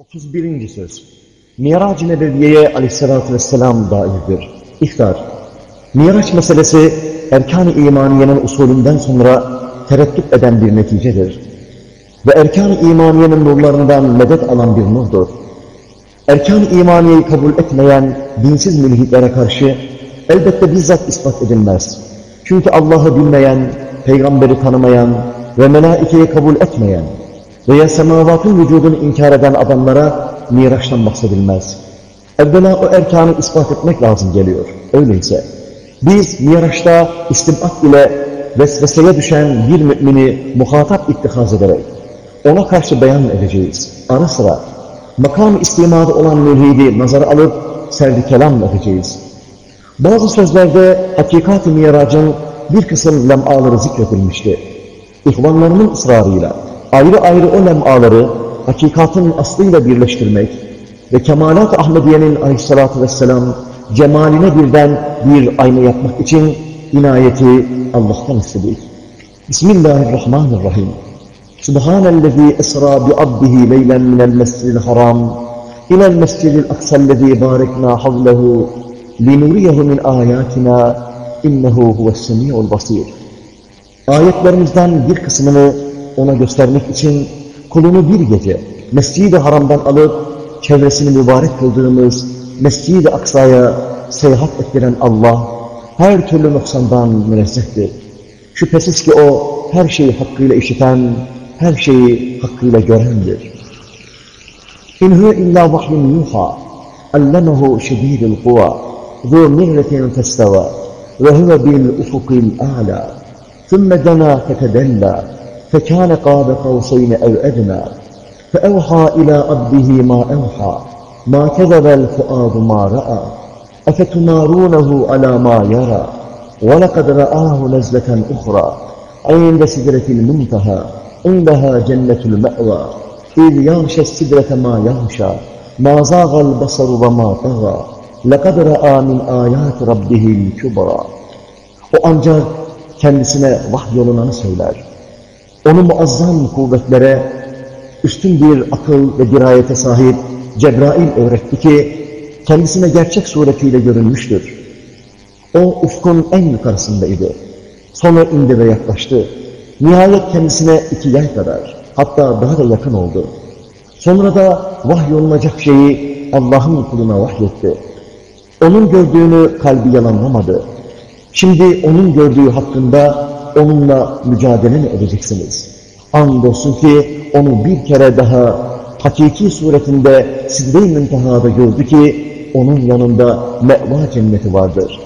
31. söz. Mirac-ı Nebeviye'ye aleyhissalatü vesselam dairdir. İhtar. Miraç meselesi erkan-ı imaniyenin usulünden sonra tereddüt eden bir neticedir. Ve erkan-ı imaniyenin nurlarından medet alan bir nurdur. Erkan-ı imaniyeyi kabul etmeyen dinsiz mülhitlere karşı elbette bizzat ispat edilmez. Çünkü Allah'ı bilmeyen, peygamberi tanımayan ve melaikeyi kabul etmeyen veya semavatın vücudunu inkar eden adamlara Miraç'tan bahsedilmez. Evvela o erkanı ispat etmek lazım geliyor. Öyleyse biz Miraç'ta istibat ile vesveseye düşen bir mümini muhatap ittihaz ederek ona karşı beyan edeceğiz. Ara sıra makam istimada olan mülhidi nazara alıp serdi kelam edeceğiz. Bazı sözlerde hakikat-ı miracın bir kısım lem'aları zikredilmişti. İhvanlarının ısrarıyla ayrı ayrı o lem'aları hakikatın aslıyla birleştirmek ve Kemalat Ahmediye'nin aleyhissalatü vesselam cemaline birden bir ayna yapmak için inayeti Allah'tan istedik. Bismillahirrahmanirrahim. Subhanellezi esra bi abdihi leylen minel mescidil haram ilel mescidil aksellezi barekna havlehu linuriyehu min ayatina innehu huves-semi'ul basir. Ayetlerimizden bir kısmını ona göstermek için kulunu bir gece Mescid-i Haram'dan alıp çevresini mübarek kıldığımız Mescid-i Aksa'ya seyahat ettiren Allah her türlü noksandan münezzehtir. Şüphesiz ki o her şeyi hakkıyla işiten, her şeyi hakkıyla görendir. İn huve illa vahyun yuha, allemehu şedîdil kuva, ذو مرة فاستوى وهو بالأفق الأعلى ثم دنا فتدلى فكان قاب قوسين أو أدنى فأوحى إلى عبده ما أوحى ما كذب الفؤاد ما رأى أفتمارونه على ما يرى ولقد رآه نزلة أخرى عند سدرة المنتهى عندها جنة المأوى إذ يغشى السدرة ما يغشى ما زاغ البصر وما طغى لَقَدْ رَآ مِنْ آيَاتِ رَبِّهِ الْكُبْرَى O ancak kendisine vahyolunanı söyler. Onu muazzam kuvvetlere, üstün bir akıl ve dirayete sahip Cebrail öğretti ki, kendisine gerçek suretiyle görünmüştür. O ufkun en yukarısındaydı. Sonra indi ve yaklaştı. Nihayet kendisine iki yay kadar, hatta daha da yakın oldu. Sonra da vahyolunacak şeyi Allah'ın kuluna vahyetti. Onun gördüğünü kalbi yalanlamadı. Şimdi onun gördüğü hakkında onunla mücadele mi edeceksiniz? Andolsun ki onu bir kere daha hakiki suretinde sidre-i müntehada gördü ki onun yanında meva cenneti vardır.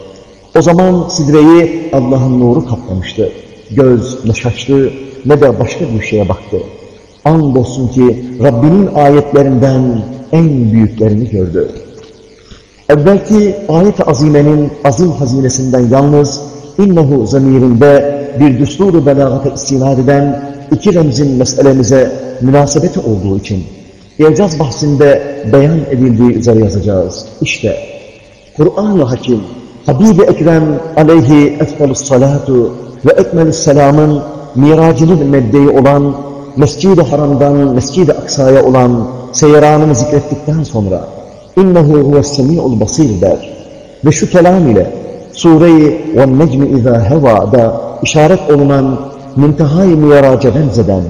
O zaman sidreyi Allah'ın nuru kaplamıştı. Göz ne şaştı ne de başka bir şeye baktı. Andolsun ki Rabbinin ayetlerinden en büyüklerini gördü. Evvelki ayet-i azimenin azim hazinesinden yalnız innehu zamirinde bir düsturu belagata istinad eden iki remzin meselemize münasebeti olduğu için İcaz bahsinde beyan edildiği üzere yazacağız. İşte Kur'an-ı Hakim Habibi Ekrem aleyhi efdalus salatu ve ekmelus selamın miracının meddeyi olan Mescid-i Haram'dan Mescid-i Aksa'ya olan seyranını zikrettikten sonra İnnehu huves-semi'ul basir der. Ve şu kelam ile Sure-i وَالنَّجْمِ اِذَا هَوَى işaret olunan müntehai miraca benzeden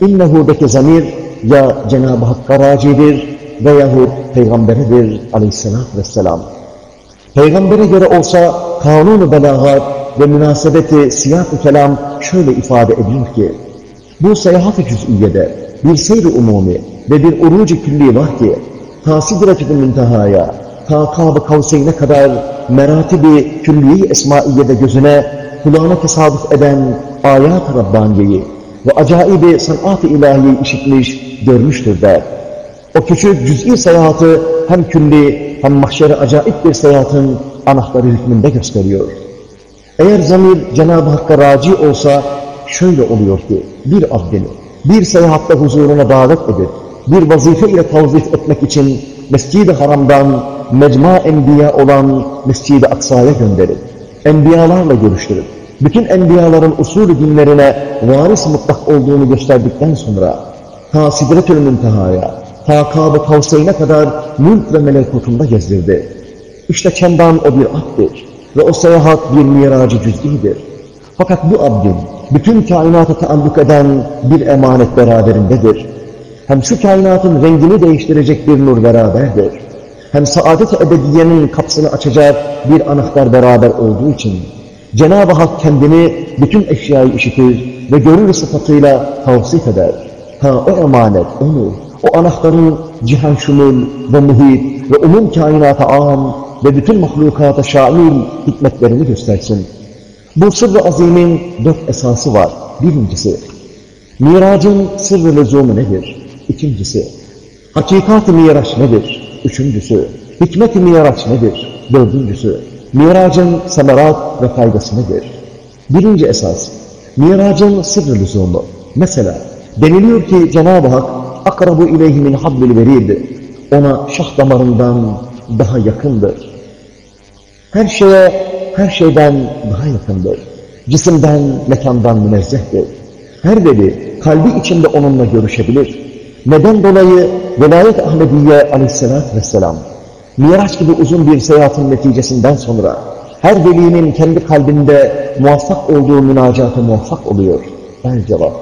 innehu'daki zamir ya Cenab-ı Hakk'a racidir veyahut Peygamberedir aleyhissalatü vesselam. Peygambere göre olsa kanun-u belagat ve münasebeti siyah-ı kelam şöyle ifade ediyor ki bu seyahat-ı cüz'iyede bir seyr-i umumi ve bir uruc-i külli var ki ta sidret-i müntehaya, ta kab-ı kavseyne kadar meratibi külliye esmaiyede gözüne, kulağına tesadüf eden ayat-ı Rabbaniye'yi ve acaibi sanat-ı ilahiyeyi işitmiş, görmüştür der. O küçük cüz'i seyahatı hem külli hem mahşere acayip bir seyahatın anahtarı hükmünde gösteriyor. Eğer zamir Cenab-ı Hakk'a raci olsa şöyle oluyor ki bir abdini bir seyahatte huzuruna davet edip bir vazife ile tavzif etmek için Mescid-i Haram'dan mecma enbiya olan Mescid-i Aksa'ya gönderip, enbiyalarla görüştürüp, bütün enbiyaların usulü dinlerine varis mutlak olduğunu gösterdikten sonra, ta Sidretül Münteha'ya, ta Kâb-ı Kavseyn'e kadar mülk ve melekutunda gezdirdi. İşte çendan o bir abdir ve o seyahat bir miracı cüz'idir. Fakat bu abdin bütün kainata taalluk eden bir emanet beraberindedir. Hem şu kainatın rengini değiştirecek bir nur beraberdir. Hem saadet-i ebediyenin kapısını açacak bir anahtar beraber olduğu için Cenab-ı Hak kendini bütün eşyayı işitir ve görür sıfatıyla tavsif eder. Ha o emanet, onu, o anahtarın cihan şumul ve muhit ve umum kainata am ve bütün mahlukata şamil hikmetlerini göstersin. Bu sırrı azimin dört esası var. Birincisi, miracın sırrı lüzumu nedir? İkincisi, hakikat-ı miraç nedir? Üçüncüsü, hikmet-i miraç nedir? Dördüncüsü, miracın semerat ve faydası nedir? Birinci esas, miracın sırrı lüzumu. Mesela, deniliyor ki Cenab-ı Hak, akrabu ileyhi min habbil verid, ona şah damarından daha yakındır. Her şeye, her şeyden daha yakındır. Cisimden, mekandan münezzehtir. Her veli kalbi içinde onunla görüşebilir. Neden dolayı Velayet Ahmediye aleyhissalatü vesselam, Miraç gibi uzun bir seyahatin neticesinden sonra her velinin kendi kalbinde muvaffak olduğu münacatı muvaffak oluyor. El cevap.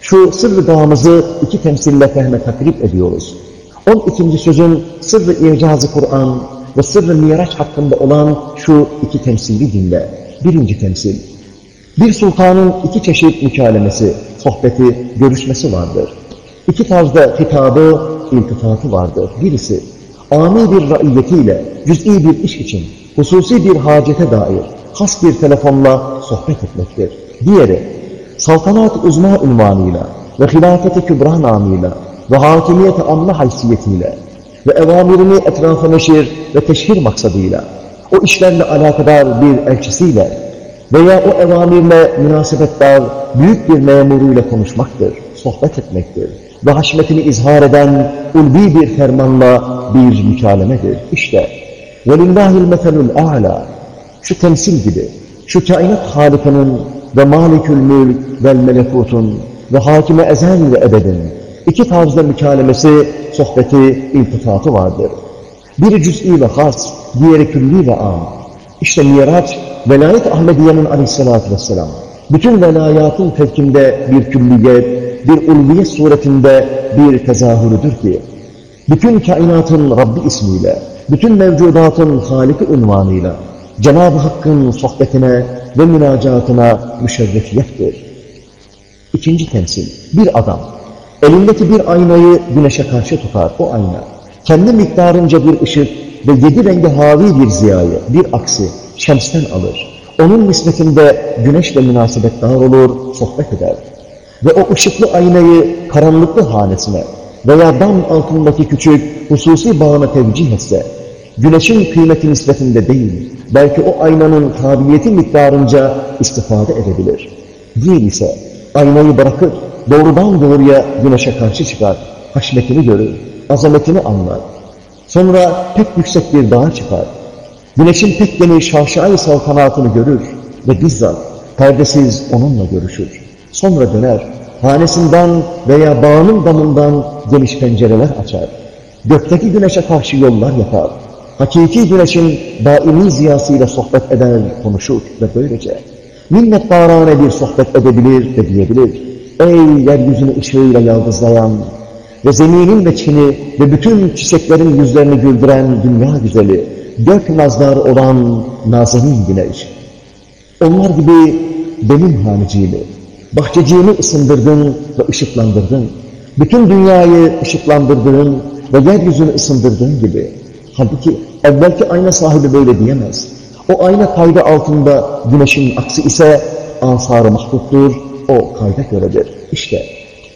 Şu sırrı dağımızı iki temsille fehme takrip ediyoruz. On ikinci sözün sırrı icazı Kur'an ve sırrı miraç hakkında olan şu iki temsili dinle. Birinci temsil. Bir sultanın iki çeşit mükalemesi, sohbeti, görüşmesi vardır. İki tarzda hitabı, iltifatı vardır. Birisi, ami bir raiyetiyle cüz'i bir iş için, hususi bir hacete dair has bir telefonla sohbet etmektir. Diğeri, saltanat uzma unvanıyla ve hilafet-i kübra namıyla ve hakimiyet-i amme haysiyetiyle ve evamirini etrafa neşir ve teşhir maksadıyla o işlerle alakadar bir elçisiyle veya o evamirle münasebetdar büyük bir memuruyla konuşmaktır, sohbet etmektir ve haşmetini izhar eden ulvi bir fermanla bir mükalemedir. İşte وَلِلَّهِ الْمَثَلُ الْاَعْلَى Şu temsil gibi, şu kainat halikinin ve malikül mülk vel melekutun ve hakime ezel ve ebedin iki tarzda mükalemesi, sohbeti, iltifatı vardır. Biri cüz'i ve has, diğeri külli ve am. İşte Miraç, velayet Ahmediye'nin aleyhissalatü vesselam, bütün velayatın fevkinde bir külliyet, bir ulviyet suretinde bir tezahürüdür ki, bütün kainatın Rabbi ismiyle, bütün mevcudatın Halik-i unvanıyla, Cenab-ı Hakk'ın sohbetine ve münacatına müşerrefiyettir. İkinci temsil, bir adam, elindeki bir aynayı güneşe karşı tutar, o ayna, kendi miktarınca bir ışık ve yedi rengi havi bir ziyayı, bir aksi, şemsten alır. Onun nispetinde güneşle münasebetdar olur, sohbet eder. Ve o ışıklı aynayı karanlıklı hanesine veya dam altındaki küçük hususi bağına tevcih etse, güneşin kıymeti nispetinde değil, belki o aynanın kabiliyeti miktarınca istifade edebilir. Değil ise aynayı bırakır, doğrudan doğruya güneşe karşı çıkar, haşmetini görür, azametini anlar. Sonra pek yüksek bir dağa çıkar. Güneşin pek geniş şaşai saltanatını görür ve bizzat perdesiz onunla görüşür. Sonra döner, hanesinden veya bağının damından geniş pencereler açar. Gökteki güneşe karşı yollar yapar. Hakiki güneşin daimi ziyasıyla sohbet eder, konuşur ve böylece minnettarane bir sohbet edebilir ve diyebilir. Ey yeryüzünü ışığıyla yaldızlayan ve zeminin ve çini ve bütün çiçeklerin yüzlerini güldüren dünya güzeli, dört nazlar olan nazenin güneş. Onlar gibi benim haneciğimi, bahçeciğimi ısındırdın ve ışıklandırdın. Bütün dünyayı ışıklandırdığın ve yeryüzünü ısındırdığın gibi. Halbuki evvelki ayna sahibi böyle diyemez. O ayna kaydı altında güneşin aksi ise ansar-ı mahluktur, o kayda göredir. İşte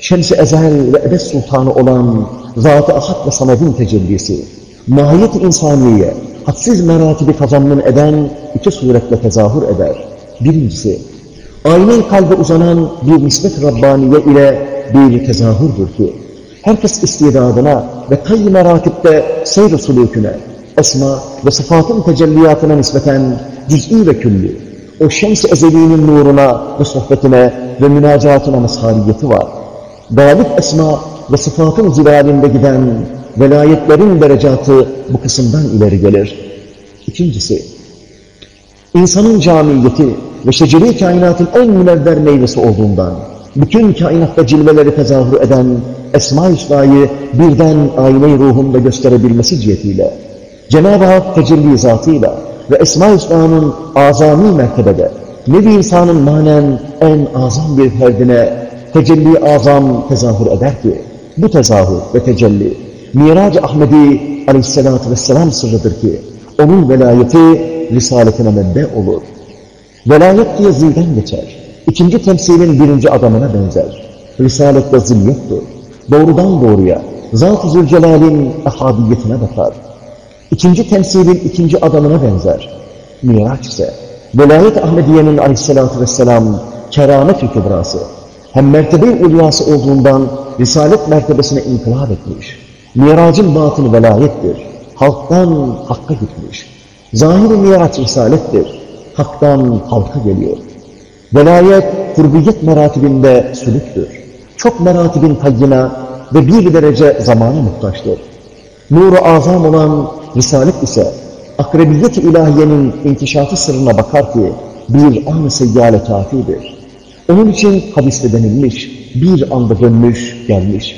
şems-i ezel ve ebed sultanı olan Zat-ı Ahad ve Samed'in tecellisi, mahiyet-i insaniye, hadsiz meratibi kazanmın eden iki suretle tezahür eder. Birincisi, aynen kalbe uzanan bir nispet Rabbaniye ile bir tezahürdür ki, herkes istidadına ve tayy meratipte seyr-i suluküne, esma ve sıfatın tecelliyatına nispeten cüz'i ve külli, o şems-i ezelinin nuruna ve sohbetine ve münacatına mazhariyeti var. Galip esma ve sıfatın zilalinde giden velayetlerin derecatı bu kısımdan ileri gelir. İkincisi, insanın camiyeti ve şeceri kainatın en münevver meyvesi olduğundan, bütün kainatta cilveleri tezahür eden Esma-i birden ayna-i ruhunda gösterebilmesi cihetiyle, Cenab-ı Hak tecelli zatıyla ve Esma-i Hüsna'nın azami mertebede, nevi insanın manen en azam bir ferdine tecelli azam tezahür eder ki, bu tezahür ve tecelli, Mirac-ı Ahmedi aleyhissalatü vesselam sırrıdır ki, onun velayeti risaletine medde olur. Velayet diye zilden geçer. İkinci temsilin birinci adamına benzer. Risalette zil yoktur. Doğrudan doğruya Zat-ı Zülcelal'in ahadiyetine bakar. İkinci temsilin ikinci adamına benzer. Miraç ise Velayet Ahmediye'nin aleyhissalatü vesselam keramet-i kübrası hem mertebe-i ulyası olduğundan Risalet mertebesine inkılap etmiş. Miracın batını velayettir. Halktan hakka gitmiş. Zahir-i miraç risalettir. Haktan halka geliyor. Velayet, kurbiyet meratibinde sülüktür. Çok meratibin tayyina ve bir derece zamana muhtaçtır. Nur-u azam olan Risalet ise akrebiyet-i ilahiyenin inkişafı sırrına bakar ki bir an-ı seyyale kafidir. Onun için hadiste denilmiş, bir anda dönmüş, gelmiş.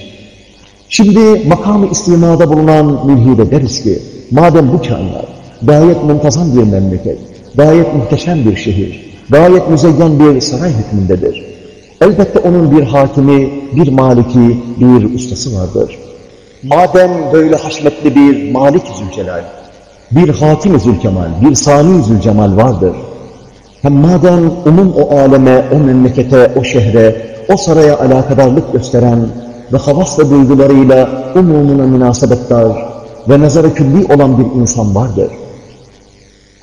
Şimdi makamı istimada bulunan mülhide deriz ki, madem bu kainat gayet muntazam bir memleket, gayet muhteşem bir şehir, gayet müzeyyen bir saray hükmündedir. Elbette onun bir hakimi, bir maliki, bir ustası vardır. Madem böyle haşmetli bir Malik Zülcelal, bir Hakim-i Zülkemal, bir Sani Zülcemal vardır. Hem madem umum o aleme, o memlekete, o şehre, o saraya alakadarlık gösteren ve havasla duygularıyla umumuna münasebettar ve nazara külli olan bir insan vardır.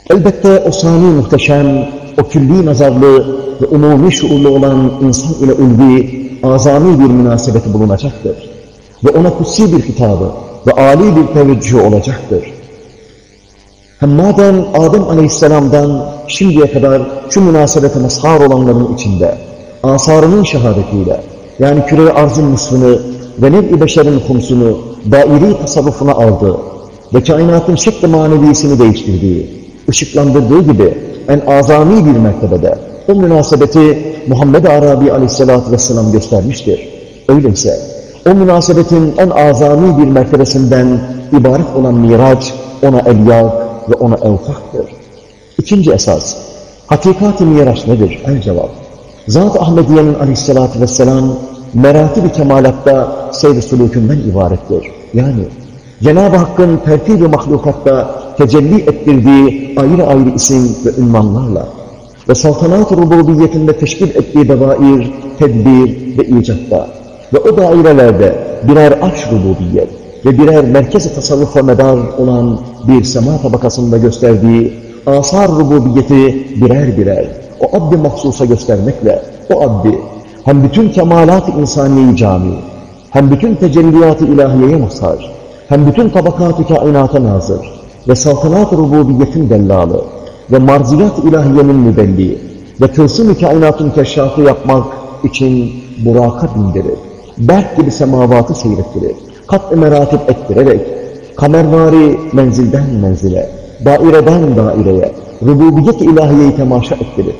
Elbette o sani muhteşem, o külli nazarlı ve umumi şuurlu olan insan ile ulvi, azami bir münasebeti bulunacaktır. Ve ona kutsi bir hitabı ve âli bir teveccühü olacaktır. Hem madem Adem Aleyhisselam'dan şimdiye kadar şu münasebete mazhar olanların içinde asarının şehadetiyle yani küre arzın nısfını ve nev-i beşerin kumsunu dairi tasarrufuna aldı ve kainatın şekli manevisini değiştirdiği, ışıklandırdığı gibi en azami bir mertebede o münasebeti Muhammed Arabi aleyhissalatü vesselam göstermiştir. Öyleyse o münasebetin en azami bir mertebesinden ibaret olan miraç ona elyak ve ona evfaktır. İkinci esas, hakikat-i miraç nedir? El cevap. Zat-ı Ahmediye'nin aleyhissalatü vesselam meratib-i kemalatta seyr-i sülükünden ibarettir. Yani Cenab-ı Hakk'ın tertib-i mahlukatta tecelli ettirdiği ayrı ayrı isim ve ünvanlarla ve saltanat-ı rububiyetinde teşkil ettiği devair, tedbir ve icatta ve o dairelerde birer arş rububiyet ve birer merkez-i tasarrufa medar olan bir sema tabakasında gösterdiği asar rububiyeti birer birer o abd-i mahsusa göstermekle o abdi hem bütün kemalat-ı insaniyeyi cami, hem bütün tecelliyat-ı ilahiyeye mazhar, hem bütün tabakat-ı kainata nazır ve saltanat-ı rububiyetin dellalı ve marziyat-ı ilahiyenin mübelli ve tılsım-ı kainatın keşşafı yapmak için buraka bindirir. Berk gibi semavatı seyrettirir. Kat-ı meratip ettirerek kamervari menzilden menzile, daireden daireye, rububiyet-i ilahiyeyi temaşa ettirir.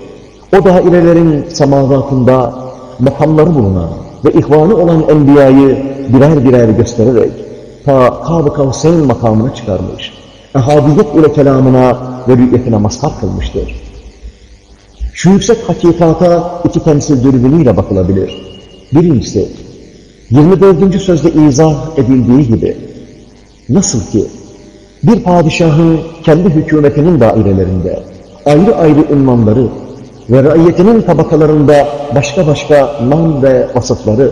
O dairelerin semavatında makamları bulunan ve ihvanı olan enbiyayı birer birer göstererek ta Kâb-ı Kavseyn makamına çıkarmış. Ehadiyet ile kelamına ve rü'yetine mazhar kılmıştır. Şu yüksek hakikata iki temsil dürbünüyle bakılabilir. Birincisi, 24. sözde izah edildiği gibi, nasıl ki bir padişahın kendi hükümetinin dairelerinde ayrı ayrı ünvanları ve raiyetinin tabakalarında başka başka nam ve vasıfları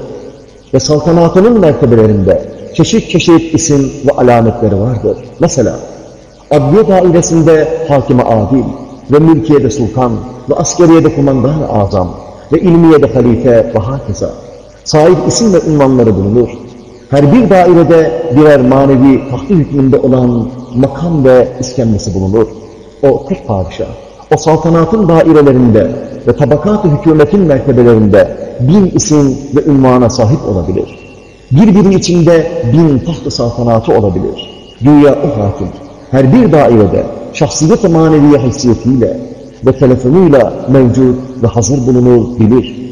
ve saltanatının mertebelerinde çeşit çeşit isim ve alametleri vardır. Mesela adliye dairesinde hakime adil ve mülkiyede sultan ve askeriyede kumandan azam ve ilmiyede halife ve hakeza sahip isim ve ünvanları bulunur. Her bir dairede birer manevi tahtı hükmünde olan makam ve iskemlesi bulunur. O tek padişah, o saltanatın dairelerinde ve tabakat-ı hükümetin mertebelerinde bin isim ve ünvana sahip olabilir. Birbiri içinde bin taht-ı saltanatı olabilir. Güya o hakim, her bir dairede şahsiyet-i maneviye haysiyetiyle ve telefonuyla mevcut ve hazır bulunur bilir.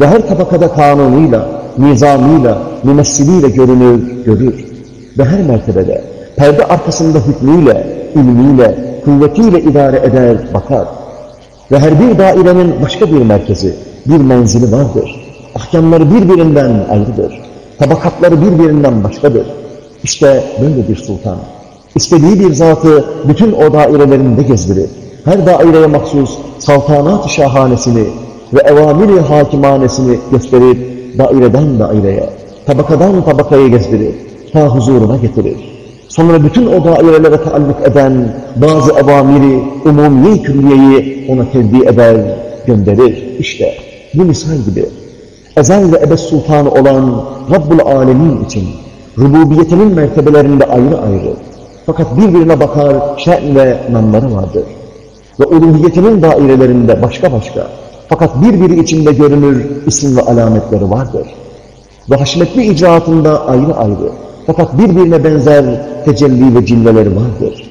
Ve her tabakada kanunuyla, nizamıyla, mümessiliyle görünür, görür. Ve her mertebede perde arkasında hükmüyle, ilmiyle, kuvvetiyle idare eder, bakar. Ve her bir dairenin başka bir merkezi, bir menzili vardır. Ahkamları birbirinden ayrıdır. Tabakatları birbirinden başkadır. İşte böyle bir sultan. İstediği bir zatı bütün o dairelerinde gezdirir. Her daireye mahsus saltanat-ı şahanesini ve evamiri hakimanesini gösterir daireden daireye, tabakadan tabakaya gezdirir, ta huzuruna getirir. Sonra bütün o dairelere taalluk eden bazı evamiri, umumiye külliyeyi ona tevdi eder, gönderir. İşte bu misal gibi ezel ve ebed sultanı olan Rabbul Alemin için rububiyetinin mertebelerinde ayrı ayrı fakat birbirine bakar şen ve namları vardır. Ve uluhiyetinin dairelerinde başka başka fakat birbiri içinde görünür isim ve alametleri vardır. Ve haşmetli icraatında ayrı ayrı fakat birbirine benzer tecelli ve cilleleri vardır.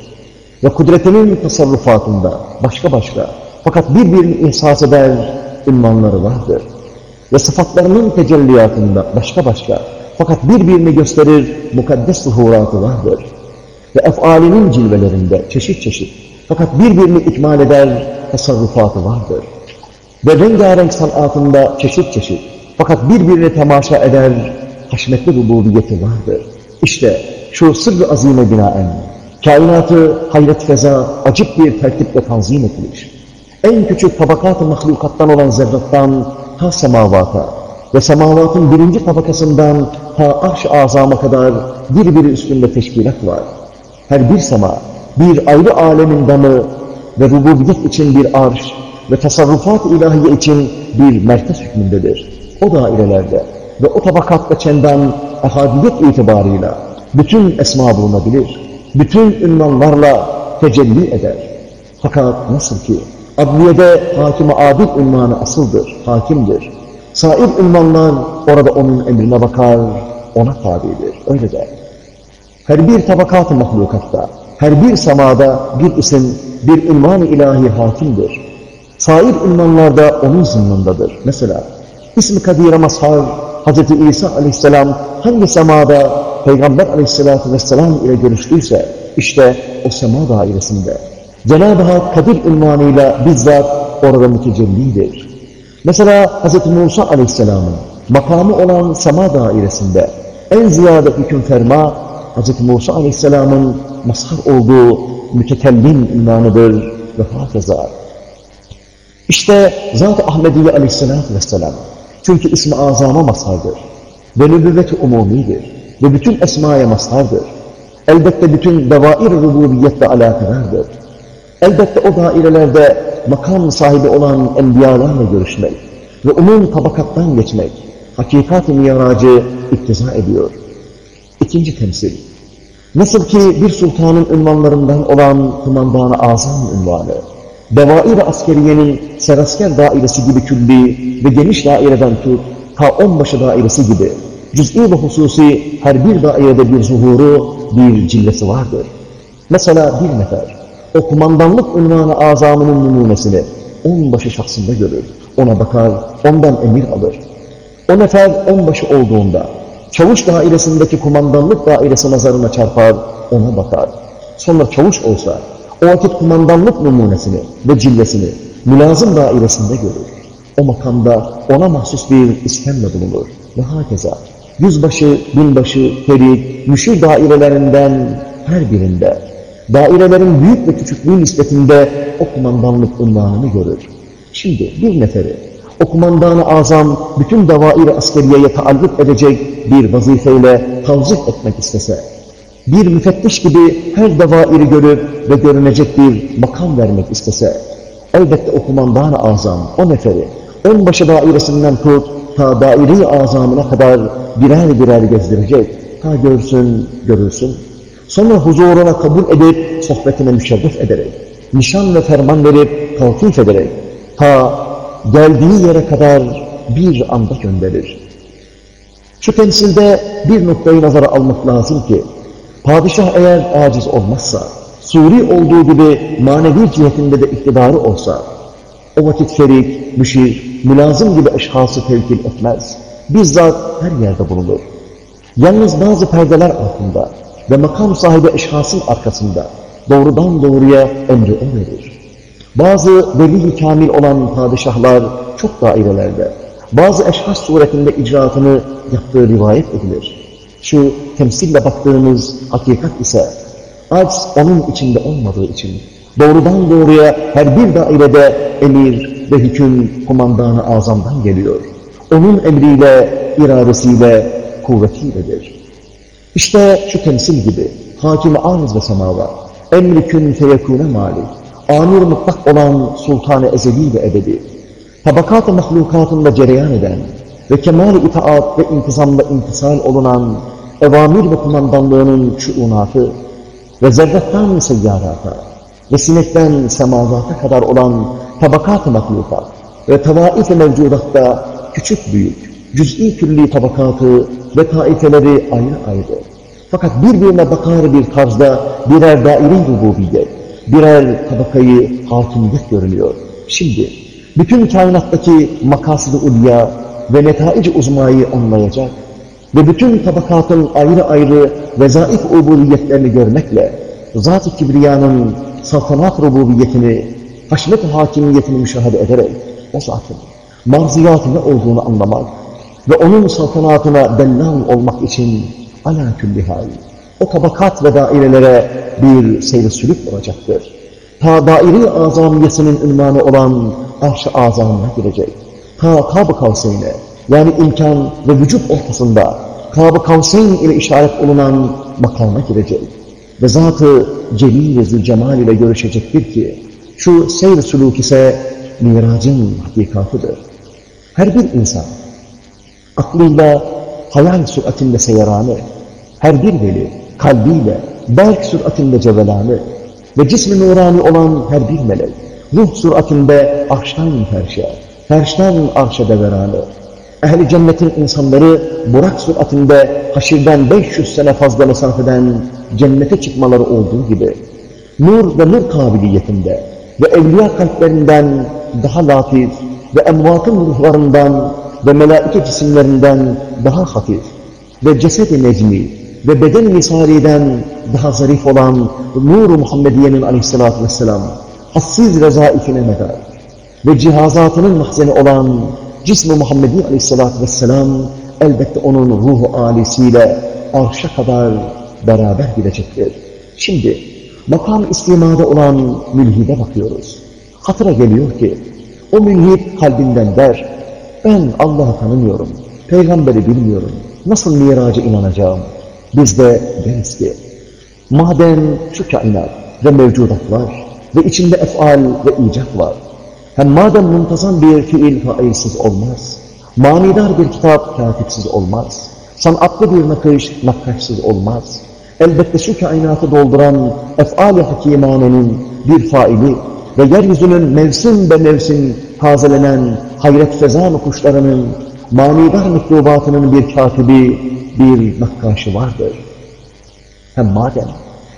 Ve kudretinin tasarrufatında başka başka fakat birbirini ihsas eder ünvanları vardır. Ve sıfatlarının tecelliyatında başka başka fakat birbirini gösterir mukaddes zuhuratı vardır. Ve efalinin cilvelerinde çeşit çeşit fakat birbirini ikmal eder tasarrufatı vardır. Ve rengarenk sanatında çeşit çeşit fakat birbirini temaşa eder haşmetli rububiyeti vardır. İşte şu sırrı azime binaen kainatı hayret feza acip bir tertiple tanzim etmiş. En küçük tabakat-ı mahlukattan olan zerrattan ta semavata ve semavatın birinci tabakasından ta arş-ı azama kadar birbiri üstünde teşkilat var. Her bir sema bir ayrı alemin damı ve rububiyet için bir arş ve tasarrufat ilahiye için bir merkez hükmündedir. O dairelerde ve o tabakatta çendan ahadiyet itibarıyla bütün esma bulunabilir. Bütün ünvanlarla tecelli eder. Fakat nasıl ki adliyede hakime adil ünvanı asıldır, hakimdir. Sair ünvanlar orada onun emrine bakar, ona tabidir. Öyle de. Her bir tabakat-ı mahlukatta, her bir semada bir isim, bir ünvan-ı ilahi hakimdir. Sair ünvanlarda onun zımnındadır. Mesela İsmi Kadir'e mazhar Hz. İsa aleyhisselam hangi semada Peygamber aleyhisselatü vesselam ile görüştüyse işte o sema dairesinde Cenab-ı Hak Kadir ünvanıyla bizzat orada mütecellidir. Mesela Hz. Musa aleyhisselamın makamı olan sema dairesinde en ziyade hüküm ferma Hz. Musa aleyhisselamın mazhar olduğu mütekellim ünvanıdır ve hafıza. İşte Zat-ı Ahmediye aleyhisselatü vesselam çünkü ismi azama mazhardır ve nübüvvet-i umumidir ve bütün esmaya mazhardır. Elbette bütün devair-i rububiyetle alakadardır. Elbette o dairelerde makam sahibi olan enbiyalarla görüşmek ve umum tabakattan geçmek, hakikat-ı miyaracı iktiza ediyor. İkinci temsil. Nasıl ki bir sultanın ünvanlarından olan kumandan-ı azam ünvanı, devair-i askeriyenin serasker dairesi gibi külli ve geniş daireden tut, ta onbaşı dairesi gibi, cüz'i ve hususi her bir dairede bir zuhuru, bir cillesi vardır. Mesela bir nefer, o kumandanlık ünvanı azamının numunesini onbaşı şahsında görür, ona bakar, ondan emir alır. O nefer onbaşı olduğunda, çavuş dairesindeki kumandanlık dairesi nazarına çarpar, ona bakar. Sonra çavuş olsa, o vakit kumandanlık numunesini ve cillesini mülazım dairesinde görür. O makamda ona mahsus bir iskemle bulunur ve hakeza. Yüzbaşı, binbaşı, ferit, müşir dairelerinden her birinde, dairelerin büyük ve küçüklüğü nispetinde o kumandanlık unvanını görür. Şimdi bir neferi, o kumandanı azam bütün davair-i askeriyeye taalluk edecek bir vazifeyle tavzif etmek istese, bir müfettiş gibi her devairi görüp ve görünecek bir makam vermek istese, elbette o kumandan-ı azam, o neferi, onbaşı dairesinden tut, ta daire-i azamına kadar birer birer gezdirecek, ta görsün, görülsün. Sonra huzuruna kabul edip, sohbetine müşerref ederek, nişan ve ferman verip, tavkif ederek, ta geldiği yere kadar bir anda gönderir. Şu temsilde bir noktayı nazara almak lazım ki, padişah eğer aciz olmazsa, suri olduğu gibi manevi cihetinde de iktidarı olsa, o vakit ferik, müşir, mülazım gibi eşhası tevkil etmez. Bizzat her yerde bulunur. Yalnız bazı perdeler altında ve makam sahibi eşhasın arkasında doğrudan doğruya emri o verir. Bazı veli kamil olan padişahlar çok dairelerde, bazı eşhas suretinde icraatını yaptığı rivayet edilir. Şu temsille baktığımız hakikat ise aciz onun içinde olmadığı için doğrudan doğruya her bir dairede emir ve hüküm kumandanı azamdan geliyor. Onun emriyle, iradesiyle, kuvvetiyledir. İşte şu temsil gibi hakimi arz ve semava, emrikün feyekûne malik, amir mutlak olan sultanı ezeli ve ebedi, tabakat-ı mahlukatında cereyan eden ve kemal-i itaat ve intizamla intisal olunan evamir ve kumandanlığının şuunatı ve zerretten seyyarata ve sinekten semavata kadar olan tabakat-ı mahlukat ve tavaif-i mevcudatta küçük büyük, cüz'i külli tabakatı ve taifeleri ayrı ayrı. Fakat birbirine bakar bir tarzda birer daire-i rububiyet, birer tabakayı hakimiyet görünüyor. Şimdi bütün kainattaki makasıdı ulya ve netaic uzmayı anlayacak ve bütün tabakatın ayrı ayrı vezaif ubudiyetlerini görmekle Zat-ı Kibriya'nın saltanat rububiyetini, haşmet-i hakimiyetini müşahede ederek o zatın marziyatı ne olduğunu anlamak ve onun saltanatına bellam olmak için ala külli hal o tabakat ve dairelere bir seyri sülük olacaktır. Ta daire-i azamiyesinin ünvanı olan arş-ı azamına girecek. Ta Kab-ı Kavseyn'e yani imkan ve vücut ortasında Kab-ı Kavseyn ile işaret olunan makama girecek. Ve zatı celil ve zülcemal ile görüşecektir ki şu seyr sülük ise miracın hakikatıdır. Her bir insan aklıyla hayal süratinde seyaranı, her bir veli kalbiyle belk süratinde cevelanı ve cismi nurani olan her bir melek, ruh süratinde arştan ferşe, ferşten arşa deveranı, ehli cennetin insanları Burak süratinde haşirden 500 sene fazla mesafeden cennete çıkmaları olduğu gibi, nur ve nur kabiliyetinde ve evliya kalplerinden daha latif ve emvatın ruhlarından ve melaike cisimlerinden daha hafif ve ceset-i necmi ve beden misaliden daha zarif olan Nur-u Muhammediye'nin aleyhissalatü vesselam hassiz rezaifine medar ve cihazatının mahzeni olan cism-i Muhammedi aleyhissalatü vesselam elbette onun ruhu alisiyle arşa kadar beraber gidecektir. Şimdi makam istimada olan mülhide bakıyoruz. Hatıra geliyor ki o mülhid kalbinden der ben Allah'ı tanımıyorum, peygamberi bilmiyorum, nasıl miraca inanacağım? Biz de deriz ki, madem şu kainat ve mevcudat var ve içinde efal ve icat var, hem madem muntazam bir fiil failsiz olmaz, manidar bir kitap katipsiz olmaz, sanatlı bir nakış nakkaşsız olmaz, elbette şu kainatı dolduran efal-i hakimanenin bir faili ve yeryüzünün mevsim ve mevsim tazelenen hayret fezan kuşlarının manidar mikrobatının bir katibi, bir nakkaşı vardır. Hem madem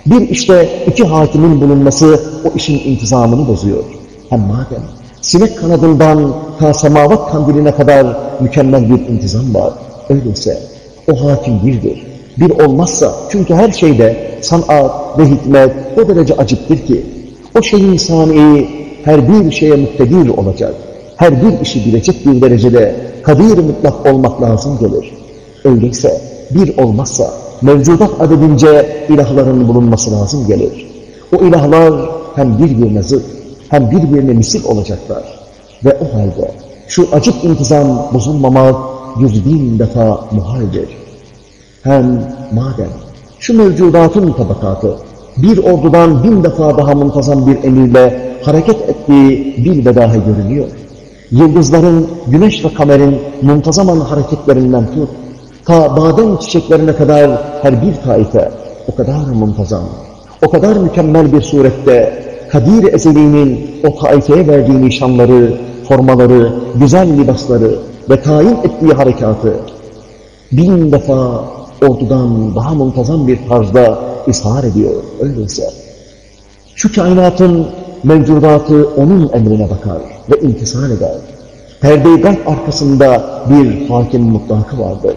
bir işte iki hakimin bulunması o işin intizamını bozuyor. Hem madem sinek kanadından ta semavat kandiline kadar mükemmel bir intizam var. Öyleyse o hakim birdir. Bir olmazsa çünkü her şeyde sanat ve hikmet o derece aciptir ki o şeyin saniyi her bir şeye muktedir olacak. Her bir işi bilecek bir derecede kadir mutlak olmak lazım gelir. Öyleyse bir olmazsa mevcudat adedince ilahların bulunması lazım gelir. O ilahlar hem birbirine zıt hem birbirine misil olacaklar. Ve o halde şu acık intizam bozulmamak yüz bin defa muhaldir. Hem madem şu mevcudatın tabakatı bir ordudan bin defa daha muntazam bir emirle hareket ettiği bir bedahe görülüyor. Yıldızların, güneş ve kamerin muntazaman hareketlerinden tut, ta badem çiçeklerine kadar her bir taife o kadar muntazam, o kadar mükemmel bir surette Kadir Ezeli'nin o taifeye verdiği nişanları, formaları, güzel libasları ve tayin ettiği harekatı bin defa ordudan daha muntazam bir tarzda ishar ediyor. Öyleyse şu kainatın mevcudatı onun emrine bakar ve intisal eder. Perde-i arkasında bir hakim mutlakı vardır.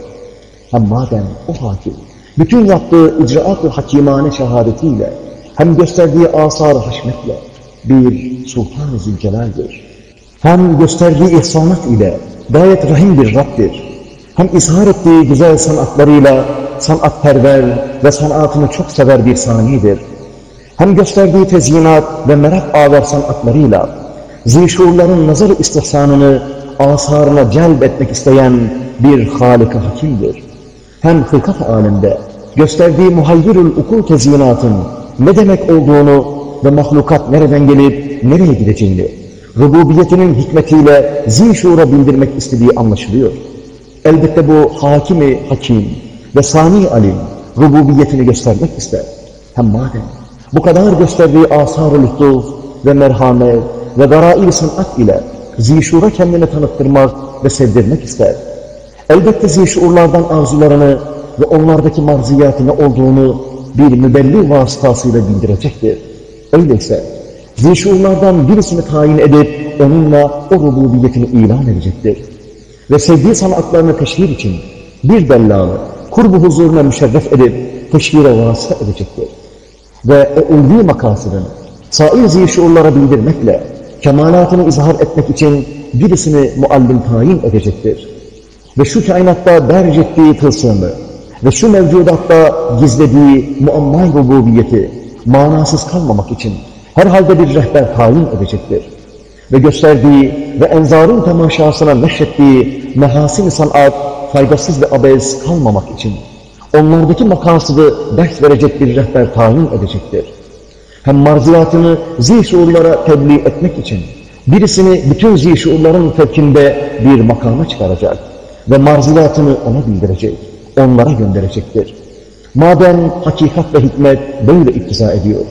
Hem madem o hakim, bütün yaptığı icraat-ı hakimane şehadetiyle, hem gösterdiği asar-ı haşmetle bir sultan-ı zülcelaldir. Hem gösterdiği ihsanat ile gayet rahim bir Rabbdir. Hem ishar ettiği güzel sanatlarıyla sanatperver ve sanatını çok sever bir sanidir. Hem gösterdiği tezyinat ve merak ağlar sanatlarıyla zişurların nazar istihsanını asarına celp etmek isteyen bir Halik-i Hakimdir. Hem hılkat alemde gösterdiği muhayyirül ukul tezyinatın ne demek olduğunu ve mahlukat nereden gelip nereye gideceğini, rububiyetinin hikmetiyle zişura bildirmek istediği anlaşılıyor. Elbette bu hakimi hakim ve sani alim rububiyetini göstermek ister. Hem madem bu kadar gösterdiği asar-ı lütuf ve merhamet ve garaib sanat ile zişura kendini tanıttırmak ve sevdirmek ister. Elbette zişurlardan arzularını ve onlardaki marziyatı ne olduğunu bir mübelli vasıtasıyla bildirecektir. Öyleyse zişurlardan birisini tayin edip onunla o rububiyetini ilan edecektir. Ve sevdiği sanatlarını teşhir için bir dellalı kurbu huzuruna müşerref edip teşhire vasıta edecektir. Ve o ulvi makasının sair zişurlara bildirmekle kemalatını izhar etmek için birisini muallim tayin edecektir. Ve şu kainatta derc ettiği tılsımı ve şu mevcudatta gizlediği muammay rububiyeti manasız kalmamak için herhalde bir rehber tayin edecektir. Ve gösterdiği ve enzarın temaşasına neşrettiği mehasin sanat faydasız ve abez kalmamak için onlardaki makasıdı ders verecek bir rehber tayin edecektir. Hem marziyatını zişuurlara tebliğ etmek için birisini bütün zişuurların fevkinde bir makama çıkaracak ve marziyatını ona bildirecek, onlara gönderecektir. Madem hakikat ve hikmet böyle iktiza ediyor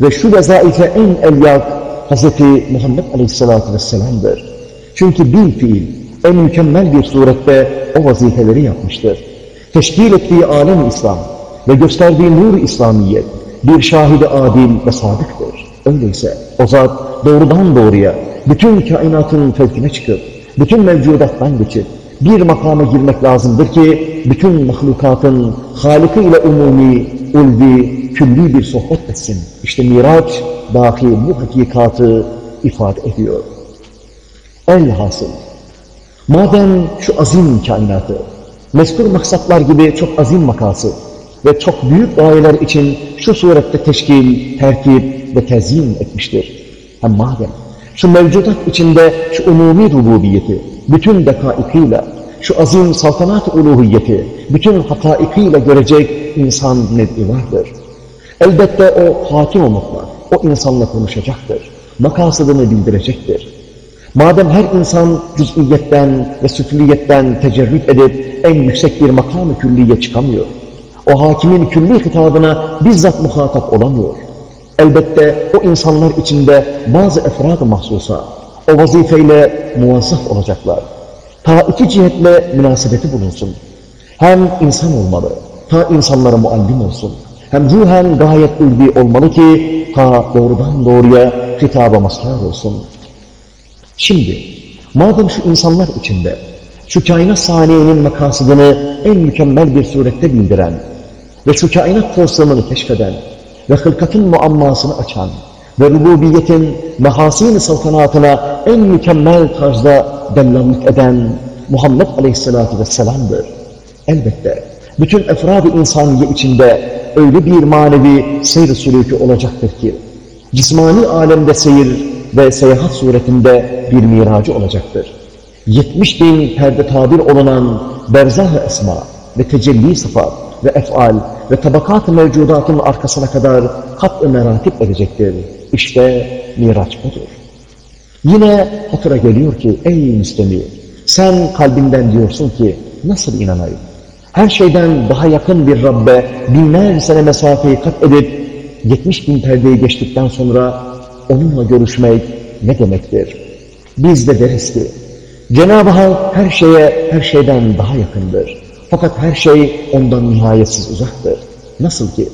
ve şu vezaife en elyak Hz. Muhammed Aleyhisselatü Vesselam'dır. Çünkü bir fiil en mükemmel bir surette o vazifeleri yapmıştır. Teşkil ettiği alem İslam ve gösterdiği nur İslamiyet bir şahidi adil ve sadıktır. Öyleyse o zat doğrudan doğruya bütün kainatın fevkine çıkıp, bütün mevcudattan geçip, bir makama girmek lazımdır ki, bütün mahlukatın Halık'ı ile umumi, ulvi, külli bir sohbet etsin. İşte Miraç dahi bu hakikatı ifade ediyor. Elhasıl, madem şu azim kainatı, meskur maksatlar gibi çok azim makası ve çok büyük gayeler için şu surette teşkil, terkip ve tezyin etmiştir. Hem madem şu mevcudat içinde şu umumi rububiyeti bütün dekaikiyle, şu azim saltanat uluhiyeti bütün hataikiyle görecek insan nevi vardır. Elbette o hakim olmakla, o insanla konuşacaktır. Makasıdını bildirecektir. Madem her insan cüz'iyetten ve süfliyetten tecerrüt edip en yüksek bir makam-ı külliye çıkamıyor. O hakimin külli hitabına bizzat muhatap olamıyor. Elbette o insanlar içinde bazı efrad-ı mahsusa o vazifeyle muvazzaf olacaklar. Ta iki cihetle münasebeti bulunsun. Hem insan olmalı, ta insanlara muallim olsun. Hem ruhen gayet ulvi olmalı ki ta doğrudan doğruya hitaba mazhar olsun. Şimdi, madem şu insanlar içinde şu kainat saniyenin makasıdını en mükemmel bir surette bildiren ve şu kainat tılsımını keşfeden ve hılkatın muammasını açan ve rububiyetin mehasin saltanatına en mükemmel tarzda dellallık eden Muhammed Aleyhisselatü Vesselam'dır. Elbette bütün efrad-ı insaniye içinde öyle bir manevi seyr sülükü olacaktır ki cismani alemde seyir ve seyahat suretinde bir miracı olacaktır. 70 bin perde tabir olunan berzah-ı esma ve tecelli sıfat ve efal ve tabakat-ı mevcudatın arkasına kadar kat-ı meratip edecektir. İşte miraç budur. Yine hatıra geliyor ki ey müstemi sen kalbinden diyorsun ki nasıl inanayım? Her şeyden daha yakın bir Rabbe binler sene mesafeyi kat edip 70 bin perdeyi geçtikten sonra onunla görüşmek ne demektir? Biz de deriz ki Cenab-ı Hak her şeye her şeyden daha yakındır. Fakat her şey ondan nihayetsiz uzaktır. Nasıl ki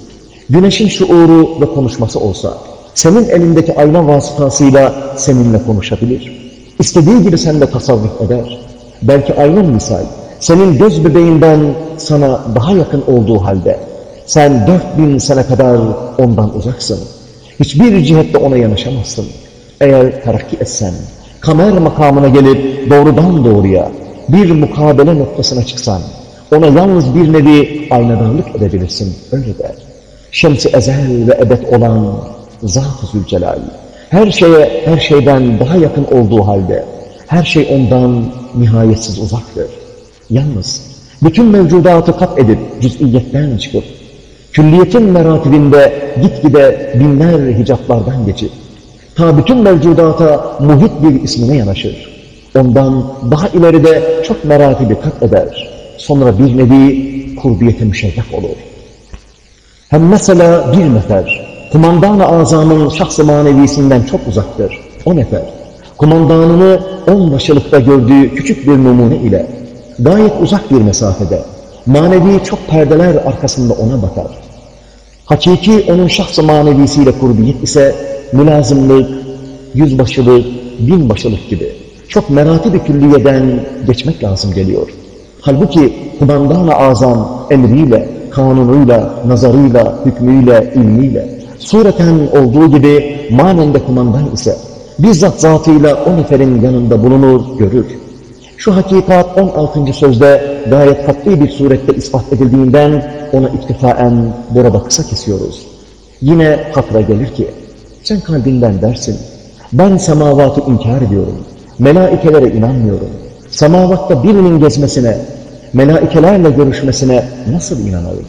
güneşin şuuru ve konuşması olsa, senin elindeki ayna vasıtasıyla seninle konuşabilir. İstediği gibi seninle tasarruf eder. Belki ayna misal, senin göz bebeğinden sana daha yakın olduğu halde, sen dört bin sene kadar ondan uzaksın. Hiçbir cihette ona yanaşamazsın. Eğer terakki etsen, kamer makamına gelip doğrudan doğruya bir mukabele noktasına çıksan, ona yalnız bir nevi aynadarlık edebilirsin. Öyle der. Şems-i ezel ve ebed olan Zat-ı Zülcelal, her şeye, her şeyden daha yakın olduğu halde, her şey ondan nihayetsiz uzaktır. Yalnız bütün mevcudatı kat edip cüz'iyetten çıkıp, külliyetin meratibinde gitgide binler hicaplardan geçip, ta bütün mevcudata muhit bir ismine yanaşır. Ondan daha ileride çok meratibi kat eder. Sonra bir nevi kurbiyete müşerref olur. Hem mesela bir nefer, kumandan-ı azamın şahs-ı manevisinden çok uzaktır. O nefer, kumandanını on başılıkta gördüğü küçük bir numune ile gayet uzak bir mesafede, manevi çok perdeler arkasında ona bakar. Hakiki onun şahs-ı manevisiyle kurbiyet ise mülazımlık, yüzbaşılık, binbaşılık gibi çok merati külliyeden geçmek lazım geliyor. Halbuki kumandan-ı azam emriyle, kanunuyla, nazarıyla, hükmüyle, ilmiyle, sureten olduğu gibi manen de kumandan ise bizzat zatıyla o neferin yanında bulunur, görür. Şu hakikat 16. sözde gayet katli bir surette ispat edildiğinden ona iktifaen burada kısa kesiyoruz. Yine hatıra gelir ki, sen kalbinden dersin, ben semavatı inkar ediyorum, melaikelere inanmıyorum. Semavatta birinin gezmesine, melaikelerle görüşmesine nasıl inanalım?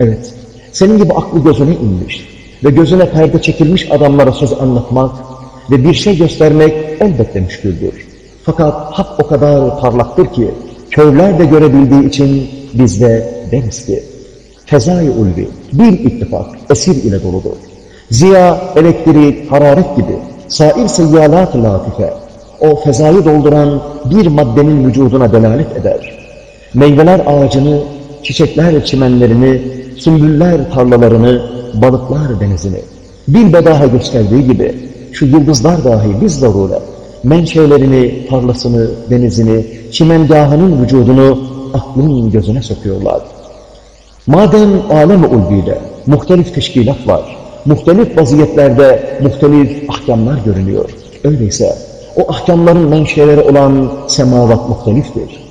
Evet, senin gibi aklı gözüne inmiş ve gözüne perde çekilmiş adamlara söz anlatmak ve bir şey göstermek elbette müşküldür. Fakat hak o kadar parlaktır ki, körler de görebildiği için biz de deriz ki, fezai ulvi, bir ittifak, esir ile doludur. Ziya, elektrik, hararet gibi, sair seyyalat-ı latife, o fezayı dolduran bir maddenin vücuduna delalet eder. Meyveler ağacını, çiçekler çimenlerini, sümbüller tarlalarını, balıklar denizini, bir bedaha gösterdiği gibi, şu yıldızlar dahi biz zaruret, menşelerini, tarlasını, denizini, çimengahının vücudunu aklın gözüne sokuyorlar. Madem alem-i ulviyle muhtelif teşkilat var, muhtelif vaziyetlerde muhtelif ahkamlar görünüyor. Öyleyse o ahkamların menşeleri olan semavat muhteliftir.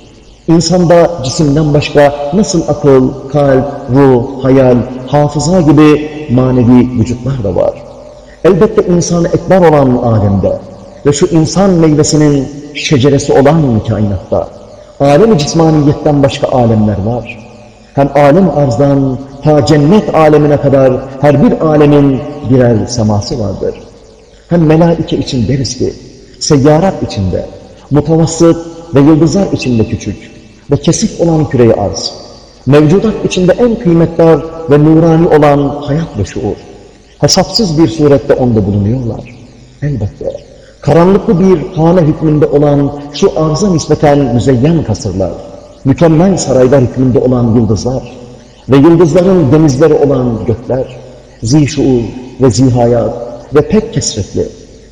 İnsanda cisimden başka nasıl akıl, kalp, ruh, hayal, hafıza gibi manevi vücutlar da var. Elbette insanı ekber olan alemde ve şu insan meyvesinin şeceresi olan kainatta alem-i cismaniyetten başka alemler var. Hem alem arzdan ta cennet alemine kadar her bir alemin birer seması vardır. Hem melaike için deriz ki seyyarat içinde, mutavassıt ve yıldızlar içinde küçük ve kesik olan küreyi arz, mevcudat içinde en kıymetli ve nurani olan hayat ve şuur, hesapsız bir surette onda bulunuyorlar. Elbette karanlıklı bir hane hükmünde olan şu arza nispeten müzeyyen kasırlar, mükemmel saraylar hükmünde olan yıldızlar ve yıldızların denizleri olan gökler, zişuur ve zihayat ve pek kesretli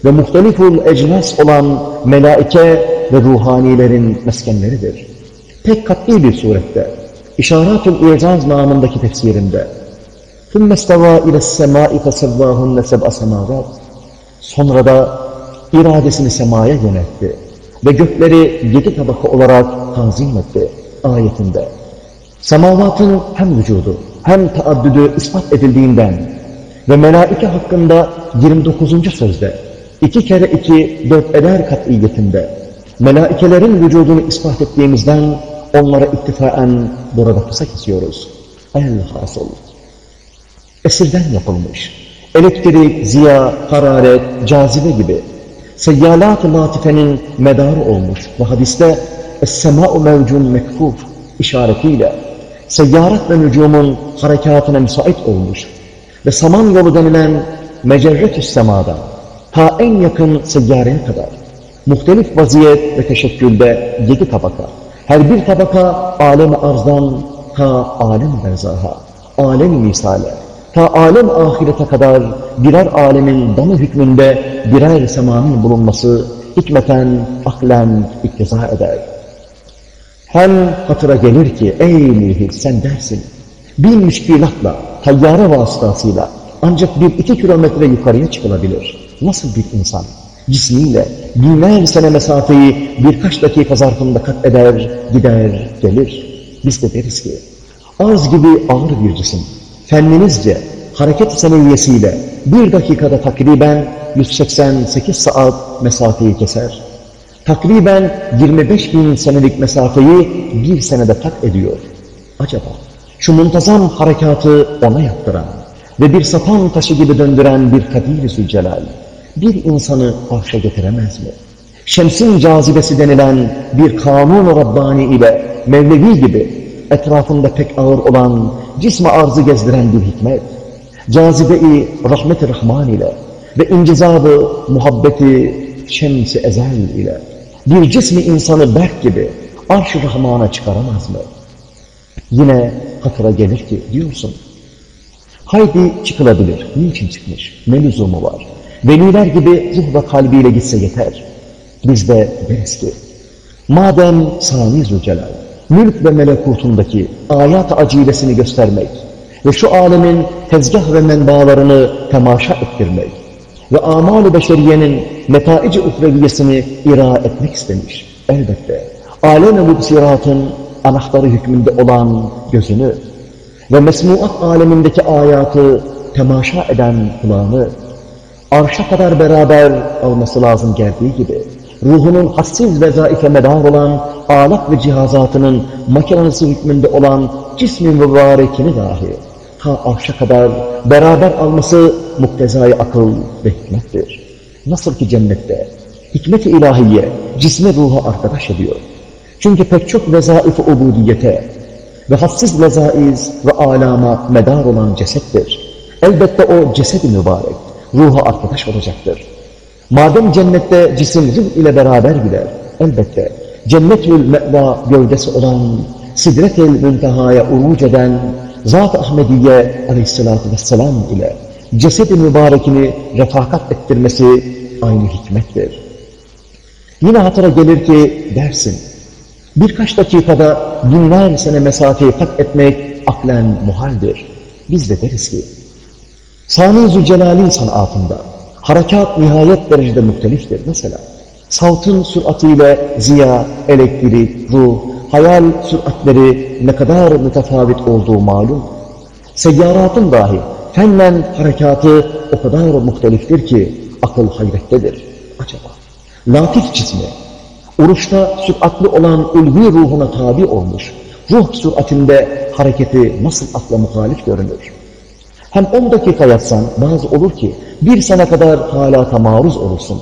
ve muhteliful ecnas olan melaike ve ruhanilerin meskenleridir. Pek katli bir surette, İşarat-ül İcaz namındaki tefsirinde, ثُمَّ اسْتَوَى اِلَى السَّمَاءِ فَسَوَّاهُنَّ سَبْعَ سَمَاوَاتٍ Sonra da iradesini semaya yöneltti ve gökleri yedi tabaka olarak tanzim etti ayetinde. Semavatın hem vücudu hem taaddüdü ispat edildiğinden ve melaike hakkında 29. sözde iki kere iki dört eder kat'iyetinde melaikelerin vücudunu ispat ettiğimizden onlara iktifaen burada kısa kesiyoruz. El-hasıl. Esirden yapılmış. Elektrik, ziya, hararet, cazibe gibi seyyalat-ı latifenin medarı olmuş ve hadiste Es-semâ'u mevcun mekfuf işaretiyle seyyarat ve nücumun harekatına müsait olmuş ve saman yolu denilen mecerret-ü semadan ta en yakın seyyareye kadar muhtelif vaziyet ve teşekkülde yedi tabaka Her bir tabaka alem arzdan ta alem berzaha, alem misale, ta alem ahirete kadar birer alemin damı hükmünde birer semanın bulunması hikmeten, aklen iktiza eder. Hem hatıra gelir ki ey mülhid sen dersin, bir müşkilatla, tayyare vasıtasıyla ancak bir iki kilometre yukarıya çıkılabilir. Nasıl bir insan? Cismiyle binler sene mesafeyi birkaç dakika zarfında kat eder, gider, gelir. Biz de deriz ki, arz gibi ağır bir cisim, fenninizce hareket seneviyesiyle bir dakikada takriben 188 saat mesafeyi keser. Takriben 25 bin senelik mesafeyi bir senede kat ediyor. Acaba şu muntazam harekatı ona yaptıran ve bir sapan taşı gibi döndüren bir kadir Zülcelal bir insanı arşa getiremez mi? Şemsin cazibesi denilen bir kanun Rabbani ile Mevlevi gibi etrafında pek ağır olan cismi arzı gezdiren bir hikmet, cazibe-i rahmet-i rahman ile ve incizabı muhabbeti şems-i ezel ile bir cismi insanı berk gibi arş-ı rahmana çıkaramaz mı? Yine hatıra gelir ki diyorsun, haydi çıkılabilir. Niçin çıkmış? Ne lüzumu var? Veliler gibi ruh ve kalbiyle gitse yeter. Biz de deriz ki, madem Sani Zülcelal, mülk ve melekutundaki ayat-ı acilesini göstermek ve şu alemin tezgah ve menbaalarını temaşa ettirmek ve amal-ı beşeriyenin uhreviyesini ira etmek istemiş. Elbette alem-i mubsiratın anahtarı hükmünde olan gözünü ve mesmuat alemindeki ayatı temaşa eden kulağını arşa kadar beraber alması lazım geldiği gibi ruhunun hassiz vezaife medar olan alat ve cihazatının makinası hükmünde olan cismi mübarekini dahi ta arşa kadar beraber alması muktezai akıl ve hikmettir. Nasıl ki cennette hikmet-i ilahiye cisme ruhu arkadaş ediyor. Çünkü pek çok vezaif-i ubudiyete ve hassiz lezaiz ve alama medar olan cesettir. Elbette o ceset-i mübarek ruha arkadaş olacaktır. Madem cennette cisim ruh ile beraber gider, elbette cennetül me'va gövdesi olan sidret-el müntehaya uruc eden Zat-ı Ahmediye aleyhissalatü vesselam ile cesedi mübarekini refakat ettirmesi aynı hikmettir. Yine hatıra gelir ki dersin, birkaç dakikada binler sene mesafeyi kat etmek aklen muhaldir. Biz de deriz ki, Sani Zülcelal'in sanatında harekat nihayet derecede muhteliftir. Mesela saltın süratıyla ziya, elektrik, ruh, hayal süratleri ne kadar mütefavit olduğu malum. Seyyaratın dahi fennen harekatı o kadar muhteliftir ki akıl hayrettedir. Acaba latif cismi, oruçta süratli olan ulvi ruhuna tabi olmuş, ruh süratinde hareketi nasıl akla muhalif görünür? Hem 10 dakika yatsan bazı olur ki bir sene kadar halata maruz olursun.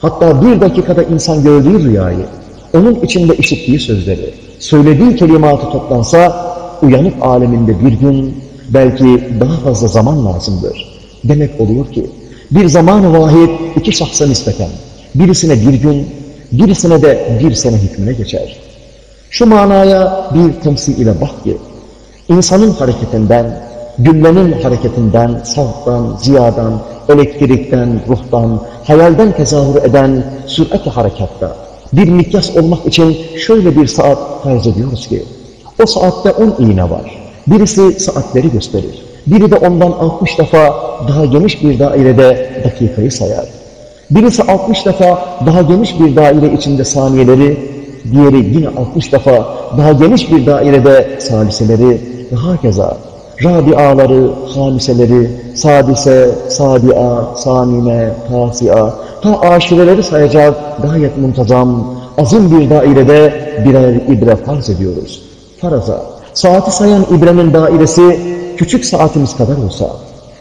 Hatta bir dakikada insan gördüğü rüyayı, onun içinde işittiği sözleri, söylediği kelimatı toplansa uyanık aleminde bir gün belki daha fazla zaman lazımdır. Demek oluyor ki bir zaman-ı vahid iki şahsa nispeten birisine bir gün, birisine de bir sene hükmüne geçer. Şu manaya bir temsil ile bak ki insanın hareketinden Güllenin hareketinden, savdan, ziyadan, elektrikten, ruhtan, hayalden tezahür eden sürat-i harekatta bir mikyas olmak için şöyle bir saat farz ediyoruz ki, o saatte on iğne var. Birisi saatleri gösterir. Biri de ondan 60 defa daha geniş bir dairede dakikayı sayar. Birisi 60 defa daha geniş bir daire içinde saniyeleri, diğeri yine 60 defa daha geniş bir dairede saliseleri ve hakeza Rabiaları, hamiseleri, sadise, sadia, samine, tasi'a, ta aşireleri sayacak gayet muntazam, azim bir dairede birer ibre farz ediyoruz. Faraza, saati sayan ibrenin dairesi küçük saatimiz kadar olsa,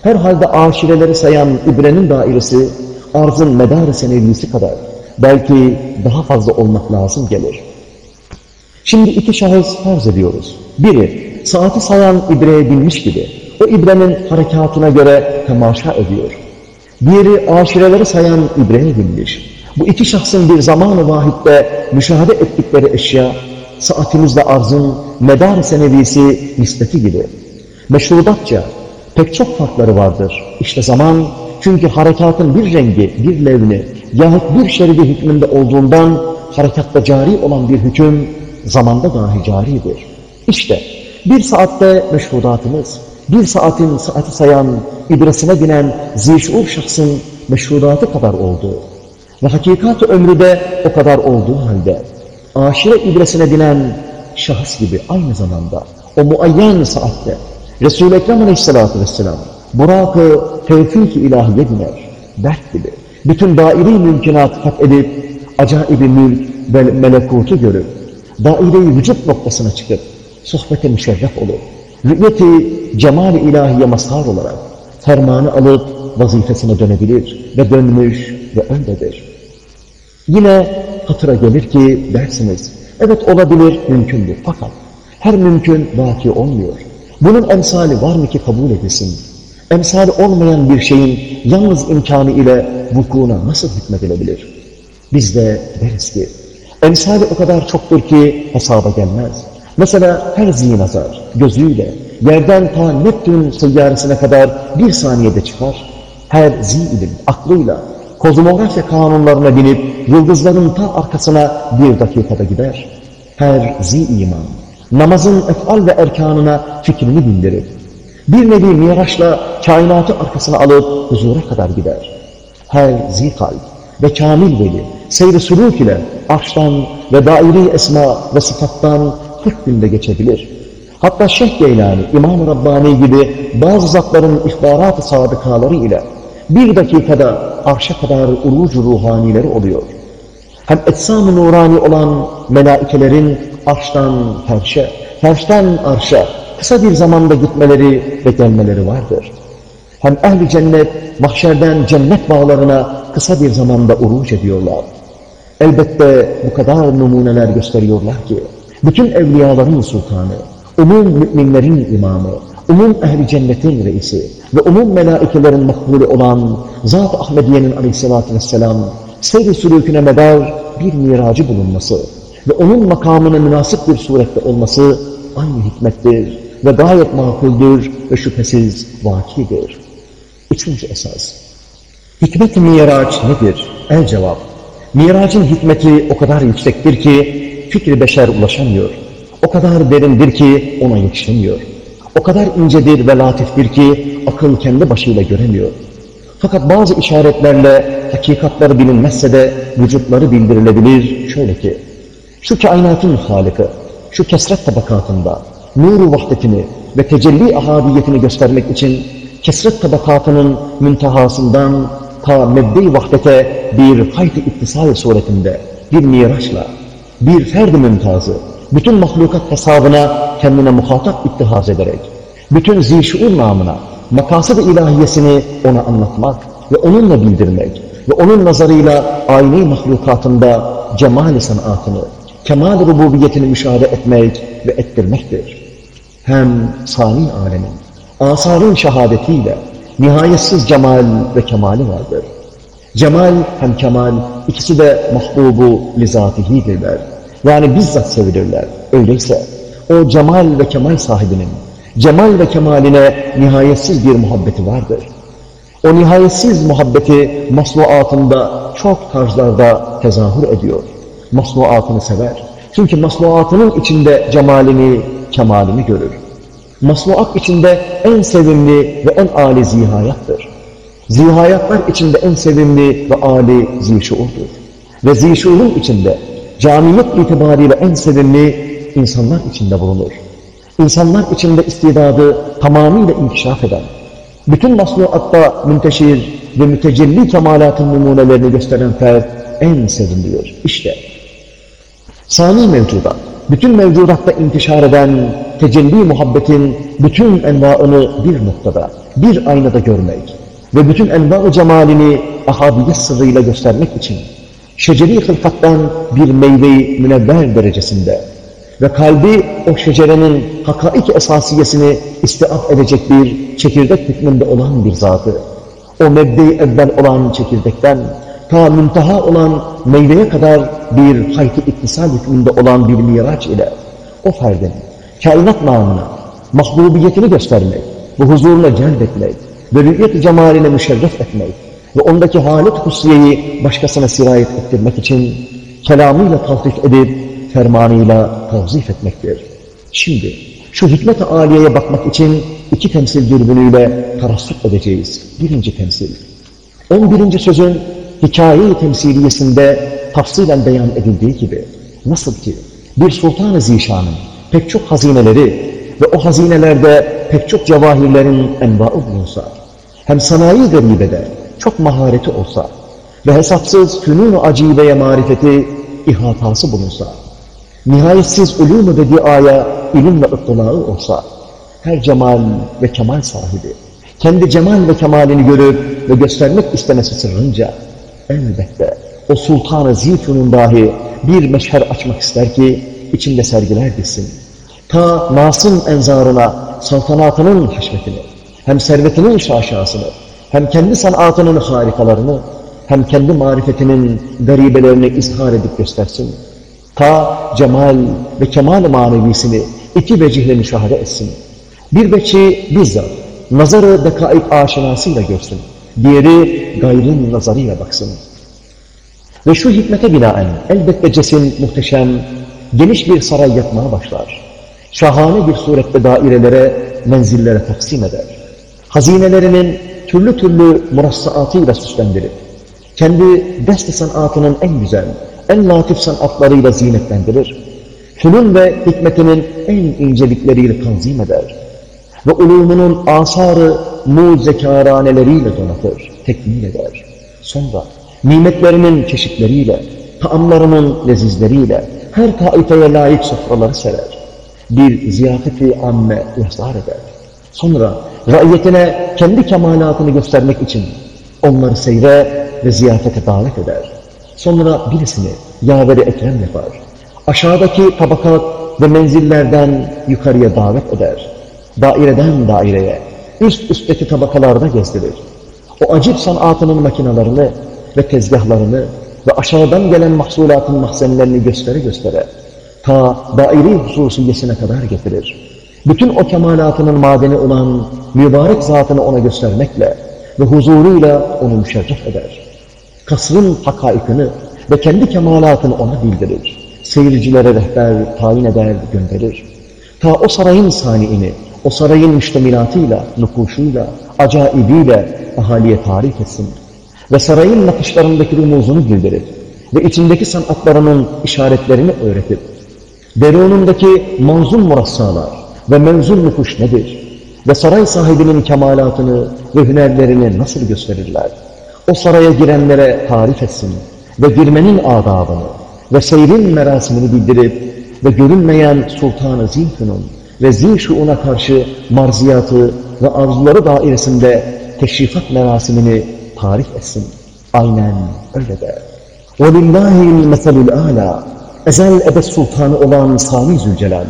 herhalde aşireleri sayan ibrenin dairesi arzın medar senevisi kadar, belki daha fazla olmak lazım gelir. Şimdi iki şahıs farz ediyoruz. Biri, saati sayan ibreye binmiş gibi o ibrenin harekatına göre temaşa ediyor. Diğeri aşireleri sayan ibreye binmiş. Bu iki şahsın bir zamanı vahitte müşahede ettikleri eşya saatimizle arzın medar senevisi nispeti gibi. Meşrubatça pek çok farkları vardır. İşte zaman çünkü harekatın bir rengi, bir levni yahut bir şeridi hükmünde olduğundan harekatta cari olan bir hüküm zamanda dahi caridir. İşte bir saatte meşrudatımız, bir saatin saati sayan, ibresine binen zişur şahsın meşrudatı kadar oldu. Ve hakikat ömrü de o kadar olduğu halde aşire ibresine binen şahıs gibi aynı zamanda o muayyen saatte Resul-i Ekrem Aleyhisselatü Vesselam Burak-ı tevfik-i ilahiye biner. Dert gibi. Bütün daire-i mümkünatı kat edip acayip mülk ve melekutu görüp daire-i vücut noktasına çıkıp sohbete müşerref olur. Rü'yeti cemal-i ilahiye mazhar olarak fermanı alıp vazifesine dönebilir ve dönmüş ve öyledir. Yine hatıra gelir ki dersiniz, evet olabilir, mümkündür. Fakat her mümkün vaki olmuyor. Bunun emsali var mı ki kabul edilsin? Emsali olmayan bir şeyin yalnız imkanı ile vukuuna nasıl hükmedilebilir? Biz de deriz ki, emsali o kadar çoktur ki hesaba gelmez. Mesela her zinazar gözüyle yerden ta Neptün seyyarısına kadar bir saniyede çıkar. Her zi ilim aklıyla kozmografya kanunlarına binip yıldızların ta arkasına bir dakikada gider. Her zi iman namazın efal ve erkanına fikrini bindirir. Bir nevi miraçla kainatı arkasına alıp huzura kadar gider. Her zikal ve kamil veli seyri sülük ile arştan ve daire esma ve sıfattan 40 günde geçebilir. Hatta Şeyh Geylani, İmam-ı Rabbani gibi bazı zatların ihbarat-ı sadıkaları ile bir dakikada arşa kadar urucu ruhanileri oluyor. Hem etsam-ı nurani olan melaikelerin arştan ferşe, ferşten arşa kısa bir zamanda gitmeleri ve gelmeleri vardır. Hem ehli cennet mahşerden cennet bağlarına kısa bir zamanda uruç ediyorlar. Elbette bu kadar numuneler gösteriyorlar ki bütün evliyaların sultanı, umum müminlerin imamı, umum ehli cennetin reisi ve umum melaikelerin makbulü olan Zat-ı Ahmediye'nin aleyhissalatü vesselam seyri sülüküne medar bir miracı bulunması ve onun makamına münasip bir surette olması aynı hikmettir ve gayet makuldür ve şüphesiz vakidir. Üçüncü esas. Hikmet-i miraç nedir? El cevap. Miracın hikmeti o kadar yüksektir ki fikri beşer ulaşamıyor. O kadar derindir ki ona yetişemiyor. O kadar incedir ve latiftir ki akıl kendi başıyla göremiyor. Fakat bazı işaretlerle hakikatları bilinmezse de vücutları bildirilebilir. Şöyle ki, şu kainatın halika, şu kesret tabakatında nuru vahdetini ve tecelli ahadiyetini göstermek için kesret tabakatının müntehasından ta mebde-i vahdete bir hayt-ı ittisal suretinde bir miraçla, bir ferd-i mümtazı, bütün mahlukat hesabına kendine muhatap ittihaz ederek, bütün zişuur namına, makasıd-ı ilahiyesini ona anlatmak ve onunla bildirmek ve onun nazarıyla aynı mahlukatında cemal-i sanatını, kemal rububiyetini müşahede etmek ve ettirmektir. Hem sani alemin, asarın şehadetiyle nihayetsiz cemal ve kemali vardır. Cemal hem kemal ikisi de mahbubu lizatihidirler. Yani bizzat sevilirler. Öyleyse o cemal ve kemal sahibinin cemal ve kemaline nihayetsiz bir muhabbeti vardır. O nihayetsiz muhabbeti masnuatında çok tarzlarda tezahür ediyor. Masnuatını sever. Çünkü masnuatının içinde cemalini, kemalini görür. Masnuat içinde en sevimli ve en âli zihayattır. Zihayatlar içinde en sevimli ve âli zişuurdur. Ve zişuurun içinde camiyet itibariyle en sevimli insanlar içinde bulunur. İnsanlar içinde istidadı tamamıyla inkişaf eden, bütün masnuatta münteşir ve mütecelli kemalatın numunelerini gösteren fert en sevimlidir. İşte sani mevcudat, bütün mevcudatta intişar eden tecelli muhabbetin bütün envaını bir noktada, bir aynada görmek ve bütün enva cemalini ahadiyet sırrıyla göstermek için şeceri hılkattan bir meyveyi münevver derecesinde ve kalbi o şecerenin hakaik esasiyesini istiaf edecek bir çekirdek hükmünde olan bir zatı, o mebde-i evvel olan çekirdekten ta münteha olan meyveye kadar bir hayti iktisal hükmünde olan bir miraç ile o ferdin kainat namına mahbubiyetini göstermek ve huzuruna celbetmek ve rü'yet cemaline müşerref etmek ve ondaki halet husiyeyi başkasına sirayet ettirmek için kelamıyla taltif edip fermanıyla tavzif etmektir. Şimdi şu hikmet-i aliyeye bakmak için iki temsil dürbünüyle tarassut edeceğiz. Birinci temsil. 11. sözün hikaye-i temsiliyesinde tafsilen beyan edildiği gibi nasıl ki bir sultan-ı zişanın pek çok hazineleri ve o hazinelerde pek çok cevahirlerin envaı bulunsa, hem sanayi garibede çok mahareti olsa ve hesapsız fünun-u acibeye marifeti ihatası bulunsa, nihayetsiz ulûm-u bediaya ilim ve ıttılağı olsa, her cemal ve kemal sahibi, kendi cemal ve kemalini görüp ve göstermek istemesi sırrınca, elbette o sultan-ı zilfunun dahi bir meşher açmak ister ki, içinde sergiler bilsin. Ta Nas'ın enzarına, saltanatının haşmetini, hem servetinin şaşasını, hem kendi sanatının harikalarını, hem kendi marifetinin garibelerini izhar edip göstersin. Ta cemal ve kemal manevisini iki vecihle müşahede etsin. Bir veçi bizzat nazarı dekaik aşinasıyla görsün. Diğeri gayrın nazarıyla baksın. Ve şu hikmete binaen elbette cesim muhteşem, geniş bir saray yapmaya başlar. Şahane bir surette dairelere, menzillere taksim eder. Hazinelerinin türlü türlü murassaatıyla süslendirip, kendi dest sanatının en güzel, en latif sanatlarıyla zinetlendirir. Fünun ve hikmetinin en incelikleriyle tanzim eder. Ve ulumunun asarı muzekaraneleriyle donatır, tekmil eder. Sonra nimetlerinin çeşitleriyle, taamlarının lezizleriyle her taifeye layık sofraları serer. Bir ziyafeti amme ihzar eder. Sonra raiyetine kendi kemalatını göstermek için onları seyre ve ziyafete davet eder. Sonra birisini yaveri ekrem yapar. Aşağıdaki tabakat ve menzillerden yukarıya davet eder. Daireden daireye, üst üstteki tabakalarda gezdirir. O acip sanatının makinalarını ve tezgahlarını ve aşağıdan gelen mahsulatın mahzenlerini göstere göstere ta daire hususiyesine kadar getirir. Bütün o kemalatının madeni olan mübarek zatını ona göstermekle ve huzuruyla onu müşerref eder. Kasrın hakaikını ve kendi kemalatını ona bildirir. Seyircilere rehber tayin eder, gönderir. Ta o sarayın saniini, o sarayın müştemilatıyla, nukuşuyla, acaibiyle ahaliye tarif etsin. Ve sarayın nakışlarındaki rumuzunu bildirir. Ve içindeki sanatlarının işaretlerini öğretip, derunundaki manzum murassalar ve mevzun nukuş nedir? Ve saray sahibinin kemalatını ve hünerlerini nasıl gösterirler? O saraya girenlere tarif etsin ve girmenin adabını ve seyrin merasimini bildirip ve görünmeyen Sultan-ı Zilfun'un ve zil karşı marziyatı ve arzuları dairesinde teşrifat merasimini tarif etsin. Aynen öyle de. وَلِلَّهِ الْمَثَلُ الْآلَى Ezel ebed sultanı olan Sami Zülcelal,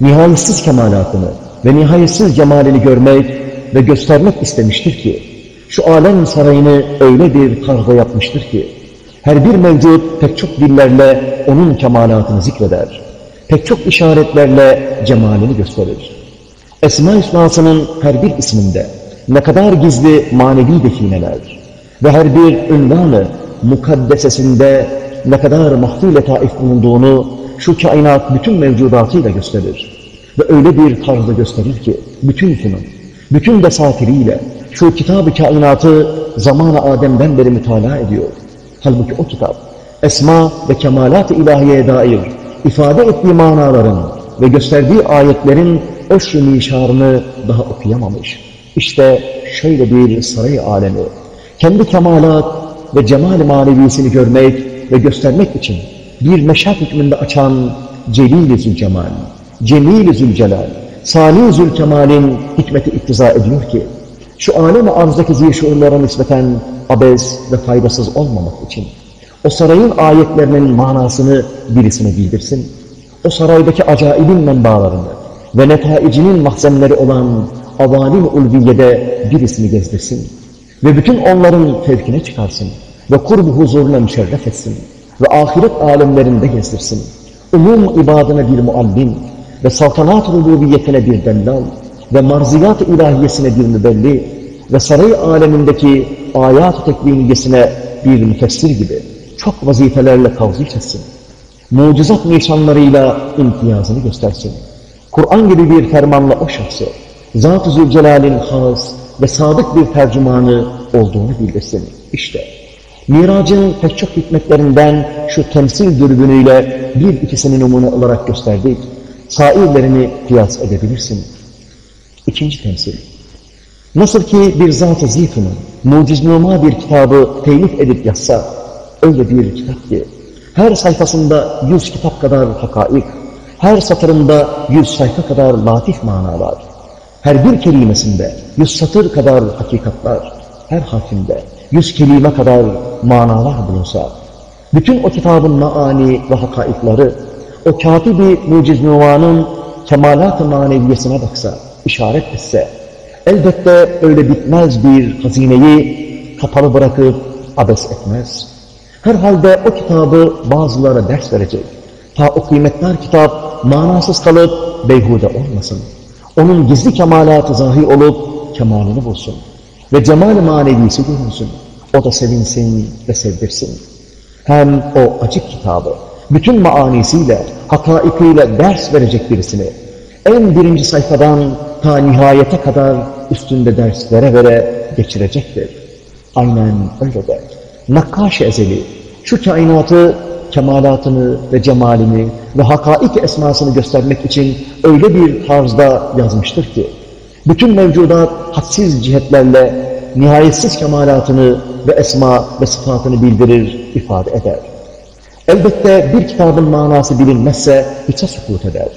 nihayetsiz kemalatını ve nihayetsiz cemalini görmek ve göstermek istemiştir ki, şu alem sarayını öyle bir tarzda yapmıştır ki, her bir mevcut pek çok dillerle onun kemalatını zikreder. Pek çok işaretlerle cemalini gösterir. Esma-i her bir isminde ne kadar gizli manevi defineler ve her bir ünvanı mukaddesesinde ne kadar mahfil letaif bulunduğunu şu kainat bütün mevcudatıyla gösterir. Ve öyle bir tarzda gösterir ki bütün fünun, bütün desatiriyle şu kitab-ı kainatı zamanı Adem'den beri mütalaa ediyor. Halbuki o kitap esma ve kemalat-ı ilahiyeye dair ifade ettiği manaların ve gösterdiği ayetlerin öşrü nişarını daha okuyamamış. İşte şöyle bir saray alemi, kendi kemalat ve cemal manevisini görmek ve göstermek için bir meşat hükmünde açan Celil-i Zülcemal, Cemil-i Zülcelal, Salih-i Zülkemal'in hikmeti iktiza ediyor ki, şu alem-i arzdaki zişuurlara nispeten abez ve faydasız olmamak için, o sarayın ayetlerinin manasını birisine bildirsin, o saraydaki acayibin menbalarını ve netaicinin mahzenleri olan avalim ulviyede birisini gezdirsin ve bütün onların fevkine çıkarsın ve kurbu huzuruna müşerref etsin ve ahiret alemlerinde gezdirsin. Umum ibadına bir muallim ve saltanat rububiyetine bir dellal ve marziyat ilahiyesine bir mübelli ve saray alemindeki ayat-ı tekviniyesine bir müfessir gibi çok vazifelerle tavzif etsin. Mucizat nişanlarıyla imtiyazını göstersin. Kur'an gibi bir fermanla o şahsı, Zat-ı Zülcelal'in has ve sadık bir tercümanı olduğunu bildirsin. İşte, Miracın pek çok hikmetlerinden şu temsil dürbünüyle bir ikisini numune olarak gösterdik. Sairlerini kıyas edebilirsin. İkinci temsil. Nasıl ki bir zat-ı zifinin muciznuma bir kitabı telif edip yazsa, öyle bir kitap ki, her sayfasında yüz kitap kadar hakaik, her satırında yüz sayfa kadar latif manalar, her bir kelimesinde yüz satır kadar hakikatlar, her harfinde yüz kelime kadar manalar bulunsa, bütün o kitabın maani ve hakaikları, o katibi muciznüvanın kemalat-ı maneviyesine baksa, işaret etse, elbette öyle bitmez bir hazineyi kapalı bırakıp abes etmez. Herhalde o kitabı bazılara ders verecek. Ta o kıymetler kitap manasız kalıp beyhude olmasın. Onun gizli kemalatı zahi olup kemalini bulsun. Ve cemal-i manevisi görünsün. O da sevinsin ve sevdirsin. Hem o açık kitabı bütün maanisiyle, hakaikiyle ders verecek birisini en birinci sayfadan ta nihayete kadar üstünde ders vere vere geçirecektir. Aynen öyle de. Nakkaş ezeli şu kainatı kemalatını ve cemalini ve hakaik esmasını göstermek için öyle bir tarzda yazmıştır ki bütün mevcudat hadsiz cihetlerle nihayetsiz kemalatını ve esma ve sıfatını bildirir, ifade eder. Elbette bir kitabın manası bilinmezse hiçe sukut eder.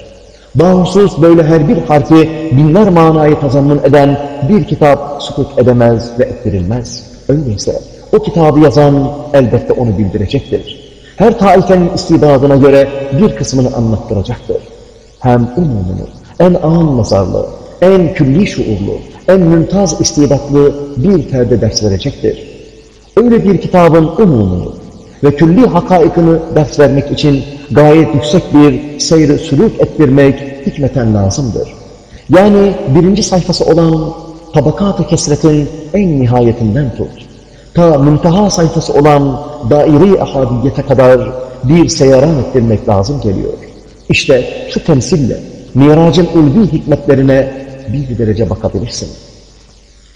Bağımsız böyle her bir harfi binler manayı tazammun eden bir kitap sukut edemez ve ettirilmez. Öyleyse o kitabı yazan elbette onu bildirecektir. Her taifenin istidadına göre bir kısmını anlattıracaktır. Hem umumunu, en ağın nazarlı, en külli şuurlu, en mümtaz istidatlı bir ferde ders verecektir. Öyle bir kitabın umumunu ve külli hakaikını ders vermek için gayet yüksek bir seyri sülük ettirmek hikmeten lazımdır. Yani birinci sayfası olan tabakat-ı kesretin en nihayetinden tut. Ta münteha sayfası olan daire-i ahadiyete kadar bir seyaran ettirmek lazım geliyor. İşte şu temsille miracın ulvi hikmetlerine bir derece bakabilirsin.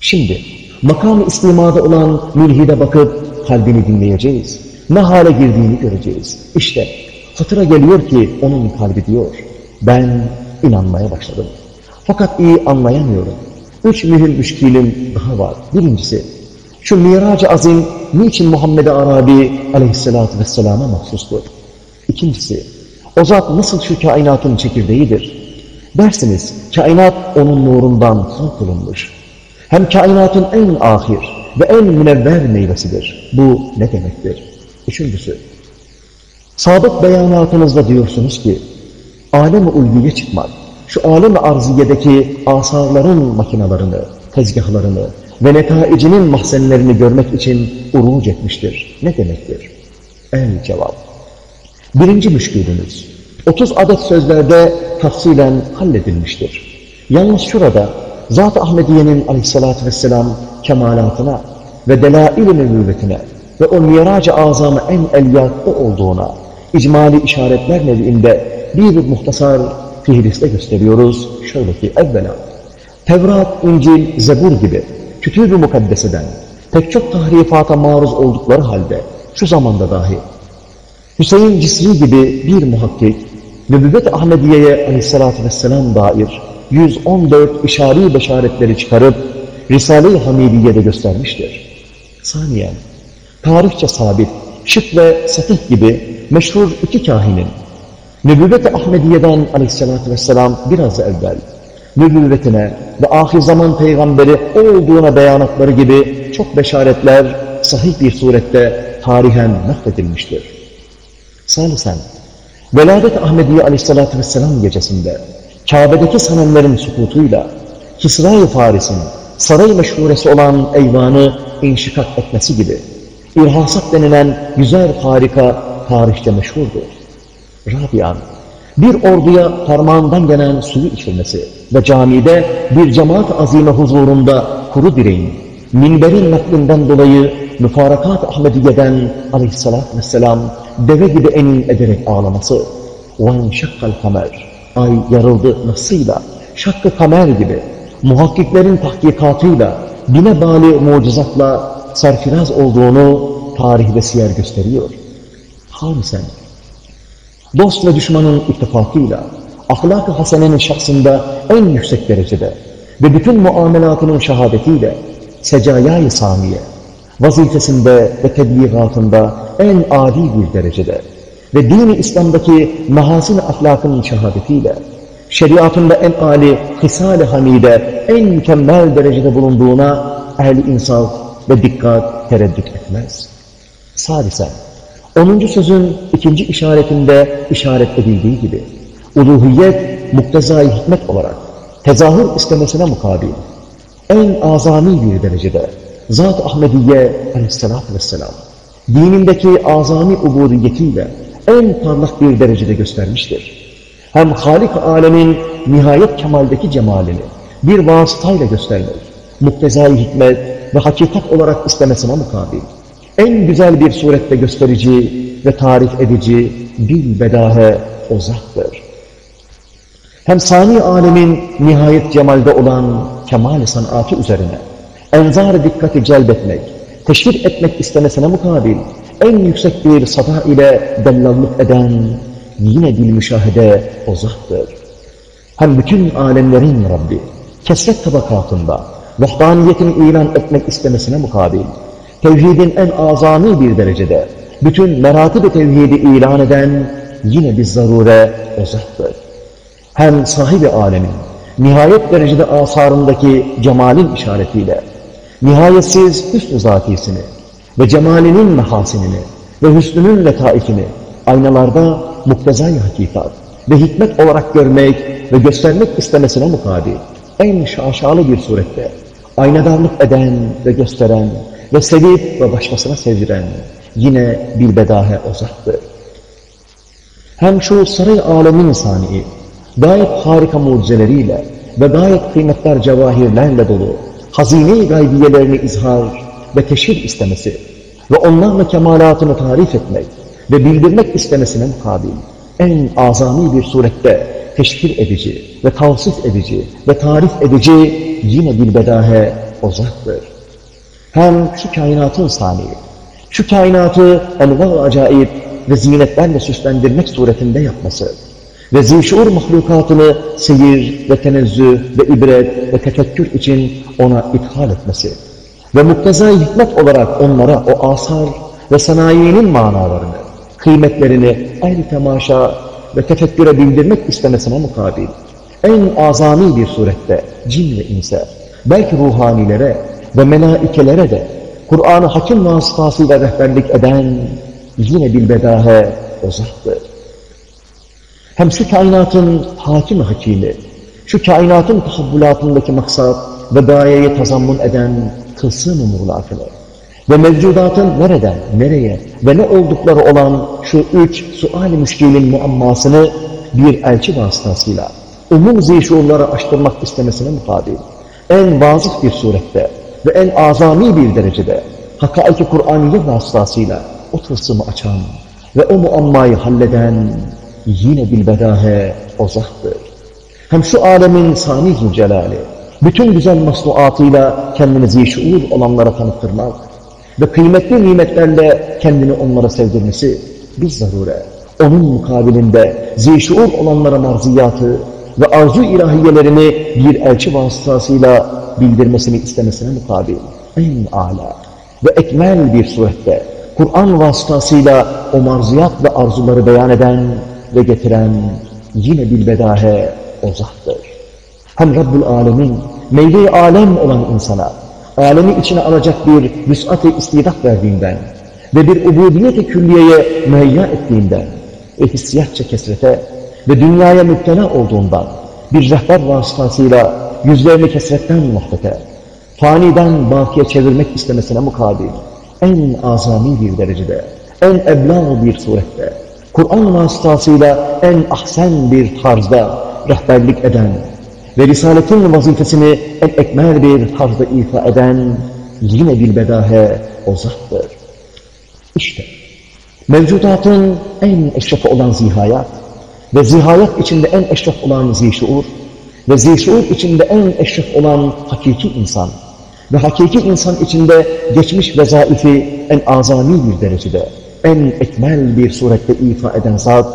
Şimdi makam-ı istimada olan mülhide bakıp kalbini dinleyeceğiz. Ne hale girdiğini göreceğiz. İşte hatıra geliyor ki onun kalbi diyor. Ben inanmaya başladım. Fakat iyi anlayamıyorum. Üç mühim müşkilim daha var. Birincisi, şu mirac azim niçin Muhammed Arabi aleyhissalatü vesselama mahsustur? İkincisi, o zat nasıl şu kainatın çekirdeğidir? Dersiniz, kainat onun nurundan halk. Hem kainatın en ahir ve en münevver meyvesidir. Bu ne demektir? Üçüncüsü, sabık beyanatınızda diyorsunuz ki, alem-i ulviye çıkmak, şu alem-i arziyedeki asarların makinalarını, tezgahlarını ve netaicinin mahzenlerini görmek için uruc etmiştir. Ne demektir? El cevap. Birinci müşkülünüz, 30 adet sözlerde tafsilen halledilmiştir. Yalnız şurada Zat-ı Ahmediye'nin aleyhissalatü vesselam kemalatına ve delail-i nübüvvetine ve o mirac-ı azamı en elyat o olduğuna icmali işaretler neviinde bir muhtasar fihriste gösteriyoruz. Şöyle ki evvela Tevrat, İncil, Zebur gibi kütüb-ü mukaddeseden pek çok tahrifata maruz oldukları halde şu zamanda dahi Hüseyin Cisri gibi bir muhakkik Nübüvvet Ahmediye'ye aleyhissalatü vesselam dair 114 işari beşaretleri çıkarıp Risale-i Hamidiye'de göstermiştir. Saniyen, tarihçe sabit, şık ve satih gibi meşhur iki kahinin Nübüvvet-i Ahmediye'den aleyhissalatü vesselam biraz evvel nübüvvetine ve ahir zaman peygamberi olduğuna beyanatları gibi çok beşaretler sahih bir surette tarihen nakledilmiştir. Salisen, Veladet Ahmediye aleyhissalatü vesselam gecesinde Kabe'deki sanımların sukutuyla Kisra-i Faris'in saray meşhuresi olan eyvanı inşikak etmesi gibi İrhasat denilen güzel harika tarihte meşhurdur. Rabian, bir orduya parmağından gelen suyu içilmesi ve camide bir cemaat azime huzurunda kuru direğin, minberin naklinden dolayı müfarakat Ahmediye'den aleyhissalatü vesselam deve gibi emin ederek ağlaması, وَاَنْشَقَّ الْقَمَرِ Ay yarıldı nasıyla, şakkı kamer gibi, muhakkiklerin tahkikatıyla, bine bali mucizatla serfiraz olduğunu tarih ve siyer gösteriyor. Hamisen, dost ve düşmanın ittifakıyla, ahlak-ı hasenenin şahsında en yüksek derecede ve bütün muamelatının şehadetiyle secayay saniye, vazifesinde ve tebliğatında en âli bir derecede ve dini İslam'daki mehasin ahlakın şehadetiyle, şeriatında en âli hısal-i hamide en mükemmel derecede bulunduğuna ehli insaf ve dikkat tereddüt etmez. Sadisen, 10. sözün ikinci işaretinde işaret edildiği gibi, uluhiyet muktezai hikmet olarak tezahür istemesine mukabil, en azami bir derecede Zat-ı Ahmediye aleyhissalatü vesselam dinindeki azami ubudiyetiyle en parlak bir derecede göstermiştir. Hem Halik alemin nihayet kemaldeki cemalini bir vasıtayla göstermek, muktezai hikmet ve hakikat olarak istemesine mukabil, en güzel bir surette gösterici ve tarif edici bir bedahe o zattır. Hem sani alemin nihayet cemalde olan kemal sanatı üzerine enzar dikkati celbetmek, teşvir etmek istemesine mukabil en yüksek bir sada ile dellallık eden yine dil müşahede o zattır. Hem bütün alemlerin Rabbi kesret tabakatında vahdaniyetini ilan etmek istemesine mukabil tevhidin en azami bir derecede bütün meratib-i tevhidi ilan eden yine bir zarure o zattır. Hem sahibi alemin nihayet derecede asarındaki cemalin işaretiyle nihayetsiz hüsnü zatisini ve cemalinin mehasinini ve hüsnünün letaifini aynalarda muktezai hakikat ve hikmet olarak görmek ve göstermek istemesine mukabil en şaşalı bir surette aynadarlık eden ve gösteren ve sevip ve başkasına sevdiren yine bir bedahe ozaktır. Hem şu saray alemin sani'i gayet harika mucizeleriyle ve gayet kıymetler cevahirlerle dolu hazine-i gaybiyelerini izhar ve teşhir istemesi ve onlarla kemalatını tarif etmek ve bildirmek istemesine mukabil en azami bir surette teşkil edici ve tavsif edici ve tarif edici yine bir bedahe ozaktır. Hem şu kainatın saniye, şu kainatı enva acayip ve zinetlerle süslendirmek suretinde yapması ve zişur mahlukatını seyir ve tenezzüh ve ibret ve tefekkür için ona ithal etmesi ve muktezai hikmet olarak onlara o asar ve sanayinin manalarını, kıymetlerini ayrı temaşa ve tefekküre bildirmek istemesine mukabil, en azami bir surette cin ve inse, belki ruhanilere ve melaikelere de Kur'an-ı Hakim vasıtasıyla rehberlik eden yine bir bedahe o zattır. Hem şu kainatın hakim hakimi, şu kainatın tahabbülatındaki maksat ve gayeye tazammun eden tılsım umurlatını ve mevcudatın nereden, nereye ve ne oldukları olan şu üç sual-i müşkilin muammasını bir elçi vasıtasıyla umum zişurları açtırmak istemesine mukabil, en vazif bir surette ve en azami bir derecede hakaiki Kur'aniye vasıtasıyla o tılsımı açan ve o muammayı halleden yine bilbedahe o zahtır. Hem şu alemin sani celali, bütün güzel masnuatıyla kendini zişuur olanlara tanıttırmak ve kıymetli nimetlerle kendini onlara sevdirmesi bir zarure. Onun mukabilinde zişuur olanlara marziyatı ve arzu ilahiyelerini bir elçi vasıtasıyla bildirmesini istemesine mukabil en âlâ ve ekmel bir surette Kur'an vasıtasıyla o marziyat ve arzuları beyan eden ve getiren yine bilbedahe o zattır. Hem Rabbul Alemin meyve alem olan insana alemi içine alacak bir vüs'at-ı istidat verdiğinden ve bir ubudiyet-i külliyeye müheyya ettiğinden ve hissiyatça kesrete ve dünyaya müptela olduğundan bir rehber vasıtasıyla yüzlerini kesretten muhtete, faniden bakiye çevirmek istemesine mukabil en azami bir derecede, en ebla bir surette, Kur'an vasıtasıyla en ahsen bir tarzda rehberlik eden ve Risaletin vazifesini en ekmel bir tarzda ifa eden yine bir bedahe o zattır. İşte mevcudatın en eşrefi olan zihayat ve zihayat içinde en eşref olan zişuur ve zişuur içinde en eşref olan hakiki insan ve hakiki insan içinde geçmiş vezaifi en azami bir derecede, en ekmel bir surette ifa eden zat,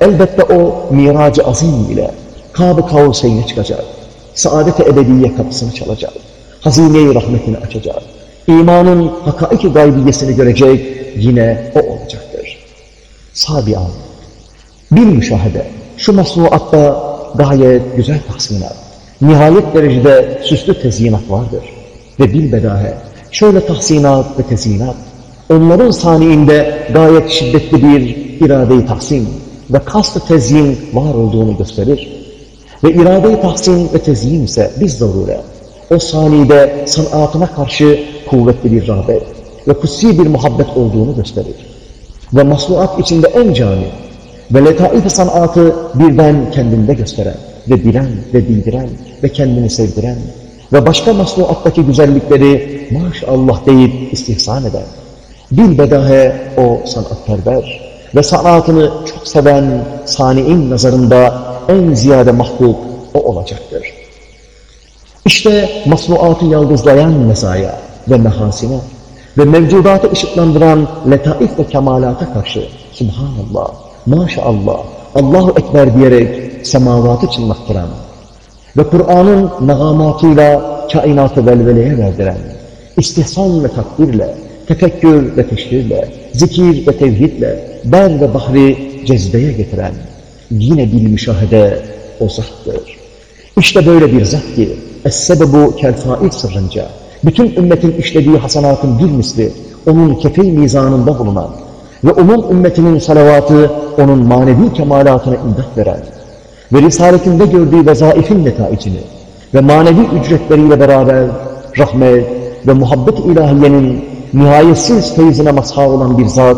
elbette o miracı azim ile Kâb-ı Kavseyn'e çıkacak, saadet-i ebediye kapısını çalacak, hazine-i rahmetini açacak, imanın hakaiki gaybiyesini görecek, yine o olacaktır. Sabian, bir müşahede, şu masnuatta gayet güzel tahsinat, nihayet derecede süslü tezyinat vardır. Ve bilbedahe, şöyle tahsinat ve tezyinat, onların saniinde gayet şiddetli bir irade-i tahsin ve kast-ı tezyin var olduğunu gösterir. Ve irade-i tahsin ve tezyin ise biz zarure, o saniyede sanatına karşı kuvvetli bir rağbet ve kutsi bir muhabbet olduğunu gösterir. Ve masnuat içinde en cani ve letaif sanatı birden kendinde gösteren ve bilen ve bildiren ve kendini sevdiren ve başka masnuattaki güzellikleri maşallah deyip istihsan eden. Bilbedahe o sanatperver ve sanatını çok seven sani'in nazarında en ziyade mahbub o olacaktır. İşte masnuatı yaldızlayan mezaya ve mehasine ve mevcudatı ışıklandıran letaif ve kemalata karşı Subhanallah, Maşallah, Allahu Ekber diyerek semavatı çınlattıran ve Kur'an'ın nagamatıyla kainatı velveleye verdiren, istihsan ve takdirle, tefekkür ve teşhirle, zikir ve tevhidle, ber ve bahri cezbeye getiren, yine bir müşahede o zattır. İşte böyle bir zat ki, Es-sebebu kel-fail sırrınca, bütün ümmetin işlediği hasanatın bir misli, onun kefey mizanında bulunan ve onun ümmetinin salavatı, onun manevi kemalatına imdat veren ve risaletinde gördüğü vezaifin netaicini ve manevi ücretleriyle beraber rahmet ve muhabbet ilahiyenin nihayetsiz feyzine mazhar olan bir zat,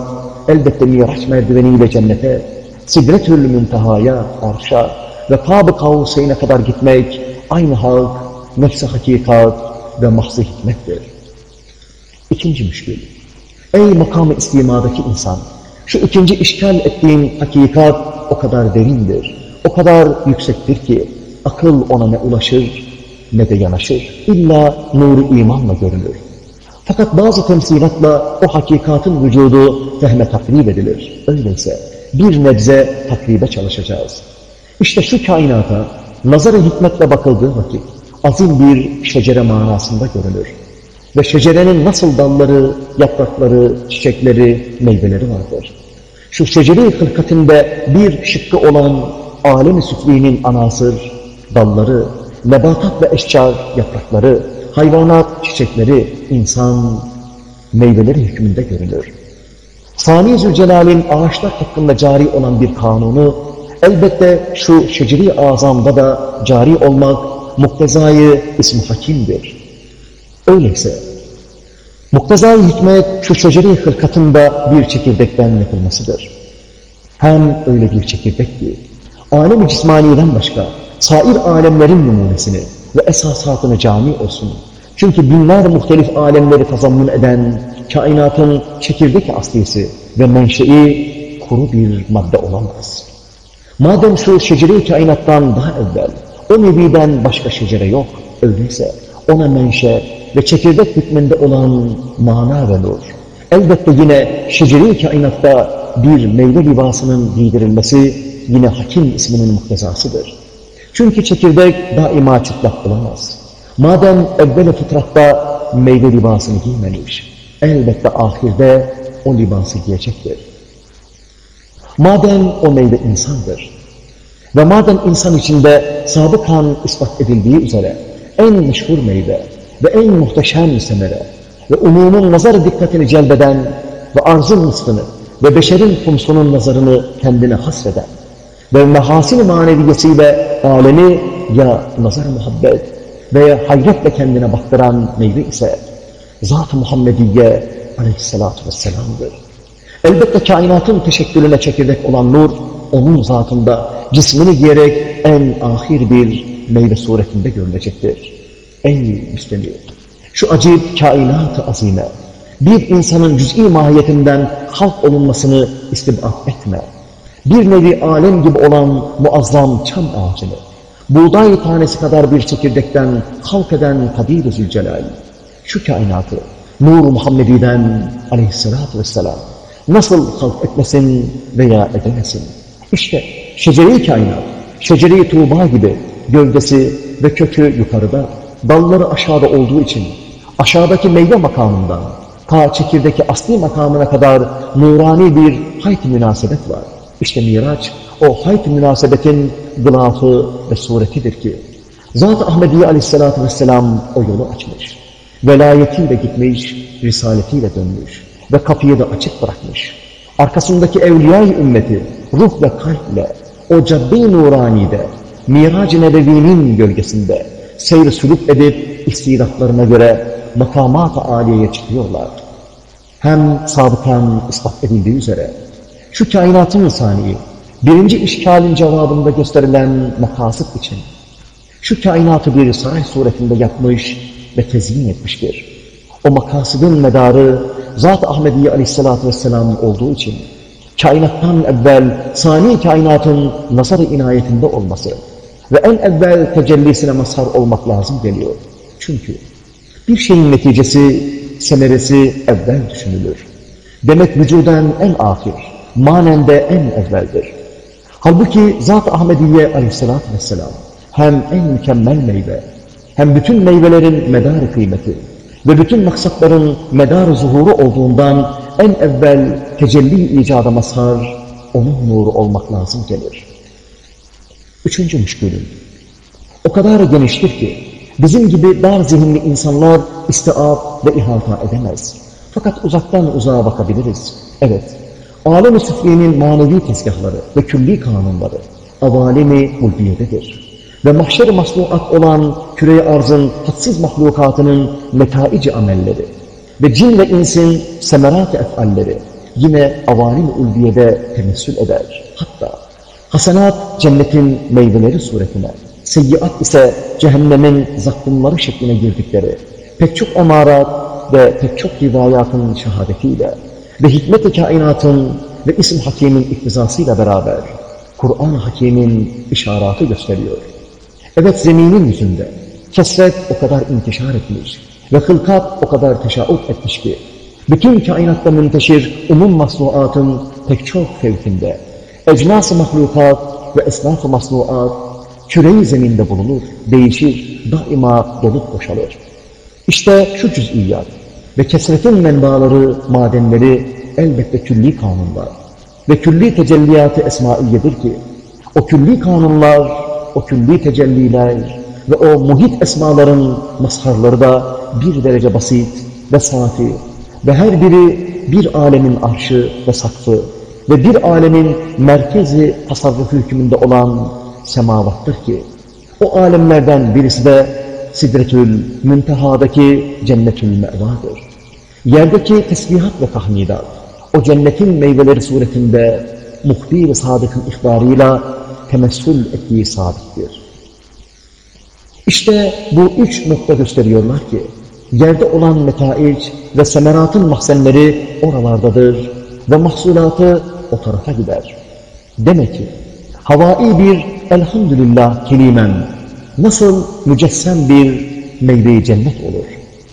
elbette miraç merdiveniyle cennete, sidretül müntehaya, arşa ve tab-ı kavseyne kadar gitmek, aynı halk, nefsi hakikat ve mahzı hikmettir. İkinci müşkül, ey makamı istimadaki insan, şu ikinci işgal ettiğin hakikat o kadar derindir, o kadar yüksektir ki, akıl ona ne ulaşır ne de yanaşır. İlla nuru imanla görünür. Fakat bazı temsilatla o hakikatın vücudu fehme takrib edilir. Öyleyse bir nebze takribe çalışacağız. İşte şu kainata nazar-ı hikmetle bakıldığı vakit azim bir şecere manasında görünür. Ve şecerenin nasıl dalları, yaprakları, çiçekleri, meyveleri vardır. Şu şecere-i hırkatinde bir şıkkı olan alem-i süflinin anasır, dalları, nebatat ve eşcar yaprakları, hayvanat çiçekleri, insan meyveleri hükmünde görülür. Sani Zülcelal'in ağaçlar hakkında cari olan bir kanunu, elbette şu şeceri azamda da cari olmak muktezayı ismi hakimdir. Öyleyse, muktezayı hikmet şu şeceri hırkatında bir çekirdekten yapılmasıdır. Hem öyle bir çekirdek ki, alem-i cismaniden başka, sair alemlerin numunesini ve esasatını cami olsun. Çünkü binler muhtelif alemleri tazammun eden kainatın çekirdek aslisi ve menşei kuru bir madde olamaz. Madem şu şecere kainattan daha evvel o nebiden başka şecere yok, öyleyse ona menşe ve çekirdek hükmünde olan mana ve nur. Elbette yine şecere kainatta bir meyve libasının giydirilmesi yine hakim isminin muhtezasıdır. Çünkü çekirdek daima çıplak olamaz. Madem evvel fıtratta meyve libasını giymemiş, elbette ahirde o libası giyecektir. Madem o meyve insandır ve madem insan içinde sabıkan ispat edildiği üzere en meşhur meyve ve en muhteşem semere ve umumun nazar dikkatini celbeden ve arzın mıskını ve beşerin kumsunun nazarını kendine hasreden ve mehasin maneviyesiyle alemi ya nazar muhabbet veya hayretle kendine baktıran meyve ise Zat-ı Muhammediye aleyhissalatü vesselam'dır. Elbette kainatın teşekkülüne çekirdek olan nur, onun zatında cismini giyerek en ahir bir meyve suretinde görülecektir. Ey Müslüman! Şu acip kainat-ı azime, bir insanın cüz'i mahiyetinden halk olunmasını istibap etme. Bir nevi alem gibi olan muazzam çam ağacını, buğday tanesi kadar bir çekirdekten halk eden Kadir-i Zülcelal, şu kainatı, Nur-u Muhammedi'den aleyhissalatü vesselam, nasıl halk etmesin veya edemesin? İşte şeceri kainat, şeceri tuğba gibi gövdesi ve kökü yukarıda, dalları aşağıda olduğu için aşağıdaki meyve makamından ta çekirdeki asli makamına kadar nurani bir hayt münasebet var. İşte Miraç o hayt münasebetin gılafı ve suretidir ki Zat-ı Ahmediye aleyhissalatü vesselam o yolu açmış. Velayetiyle gitmiş, risaletiyle dönmüş ve kapıyı da açık bırakmış. Arkasındaki evliya ümmeti ruh ve kalple o cadde-i nuranide Mirac-ı Nebevi'nin gölgesinde seyir sülük edip istidatlarına göre makamat-ı aliyeye çıkıyorlar. Hem sabıkan ispat edildiği üzere şu kainatın saniye birinci işgalin cevabında gösterilen makasıt için şu kainatı bir saray suretinde yapmış ve tezyin etmiştir. O makasıdın medarı Zat-ı Ahmediye aleyhissalatü vesselam olduğu için kainattan evvel sani kainatın nazar-ı inayetinde olması ve en evvel tecellisine mazhar olmak lazım geliyor. Çünkü bir şeyin neticesi, semeresi evvel düşünülür. Demek vücuden en ahir, manen de en evveldir. Halbuki Zat-ı Ahmediye aleyhissalatü vesselam hem en mükemmel meyve, hem bütün meyvelerin medar kıymeti ve bütün maksatların medar zuhuru olduğundan en evvel tecelli icada mazhar, onun nuru olmak lazım gelir. Üçüncü müşkülün. O kadar geniştir ki, bizim gibi dar zihinli insanlar istiab ve ihata edemez. Fakat uzaktan uzağa bakabiliriz. Evet, alem-i süfliyenin manevi tezgahları ve külli kanunları avalemi mulbiyededir. Ve mahşer-i masnuat olan küre arzın hadsız mahlukatının netaici amelleri ve cin ve insin semerat-ı efalleri yine avalim-i ulviyede temessül eder. Hatta hasenat cennetin meyveleri suretine, seyyiat ise cehennemin zakkumları şekline girdikleri pek çok emarat ve pek çok rivayatın şehadetiyle ve hikmet-i kainatın ve isim hakimin iktizasıyla beraber Kur'an-ı Hakim'in işaratı gösteriyor. Evet zeminin yüzünde kesret o kadar intişar etmiş ve hılkat o kadar teşaut etmiş ki bütün kainatta münteşir umum masnuatın pek çok fevkinde ecnas-ı mahlukat ve esnaf-ı masnuat küre zeminde bulunur, değişir, daima dolup boşalır. İşte şu cüz'iyat ve kesretin menbaları, madenleri elbette külli kanunlar ve külli tecelliyatı esmaiyedir ki o külli kanunlar, o külli tecelliler ve o muhit esmaların mazharları da bir derece basit ve safi ve her biri bir alemin arşı ve sakfı ve bir alemin merkezi tasarruf hükmünde olan semavattır ki o alemlerden birisi de Sidretül Münteha'daki Cennetül Mevadır. Yerdeki tesbihat ve tahmidat, o cennetin meyveleri suretinde muhbir-i sadıkın ihbarıyla temessül ettiği sabittir. İşte bu üç nokta gösteriyorlar ki, yerde olan metaic ve semeratın mahzenleri oralardadır ve mahsulatı o tarafa gider. Demek ki, havai bir elhamdülillah kelimem nasıl mücessem bir meyve cennet olur?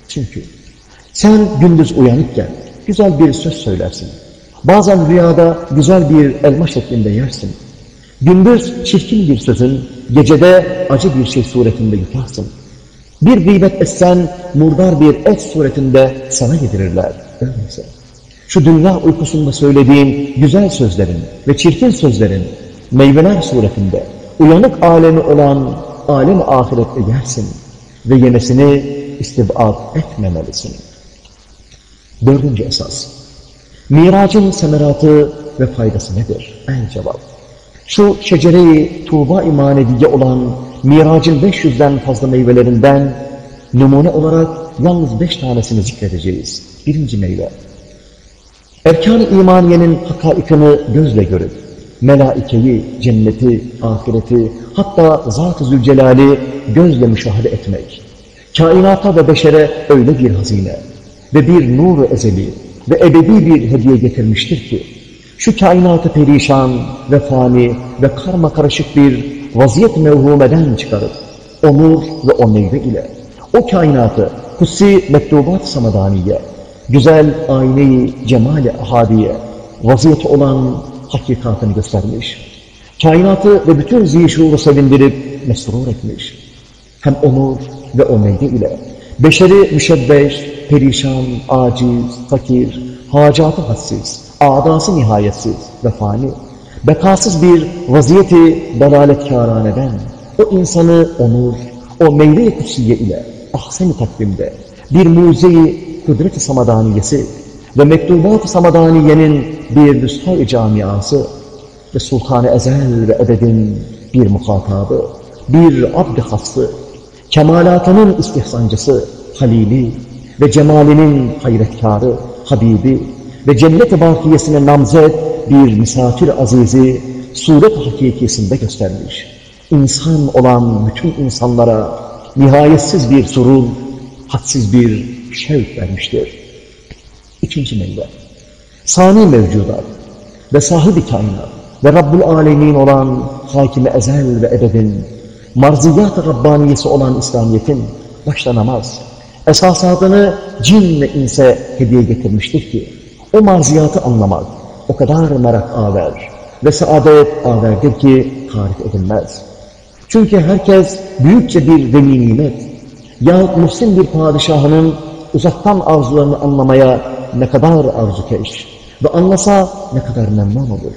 Çünkü sen gündüz uyanıkken güzel bir söz söylersin. Bazen rüyada güzel bir elma şeklinde yersin. Gündüz çirkin bir sözün, gecede acı bir şey suretinde yutarsın. Bir gıybet etsen murdar bir et suretinde sana yedirirler. Öyleyse. Şu dünya uykusunda söylediğin güzel sözlerin ve çirkin sözlerin meyveler suretinde uyanık alemi olan alem ahirette yersin ve yemesini istibad etmemelisin. Dördüncü esas. Miracın semeratı ve faydası nedir? En cevap. Şu şecere-i tuğba imaneviye olan miracın 500'den fazla meyvelerinden numune olarak yalnız beş tanesini zikredeceğiz. Birinci meyve, Erkan-ı imaniyenin hakaikini gözle görüp, melaikeyi, cenneti, ahireti, hatta Zat-ı Zülcelal'i gözle müşahede etmek, kainata ve beşere öyle bir hazine ve bir nur ezeli ve ebedi bir hediye getirmiştir ki, şu kainatı perişan ve fani ve karma karışık bir vaziyet mevhumeden çıkarıp, o nur ve o meyve ile, o kainatı kutsi mektubat samadaniye, güzel ayneyi cemali ahadiye, vaziyeti olan hakikatını göstermiş. Kainatı ve bütün zişuru sevindirip mesrur etmiş. Hem onur ve o meyve ile beşeri müşebbeş, perişan, aciz, fakir, hacatı hassiz, adası nihayetsiz ve fani, bekasız bir vaziyeti dalaletkâraneden o insanı onur, o meyve-i kutsiye ile ahsen-i takvimde bir mucize-i kudret-i samadaniyesi ve mektubat-ı samadaniyenin bir nüshâ-i camiası ve sultan-ı ezel ve ebedin bir muhatabı, bir abd-i hassı, kemalatının istihsancısı, halili ve cemalinin hayretkarı, habibi ve cennet-i bakiyesine namzet bir misafir azizi suret hakikisinde göstermiş. İnsan olan bütün insanlara nihayetsiz bir surur, hadsiz bir şevk vermiştir. İkinci meyve, sani mevcudat ve sahibi kainat ve Rabbul Alemin olan hakimi ezel ve ebedin, marziyat-ı Rabbaniyesi olan İslamiyet'in başta namaz, esasatını cin ve inse hediye getirmiştir ki, o marziyatı anlamak o kadar merak aver ve saadet averdir ki tarif edilmez. Çünkü herkes büyükçe bir veli nimet yahut muhsin bir padişahının uzaktan arzularını anlamaya ne kadar arzukeş ve anlasa ne kadar memnun olur.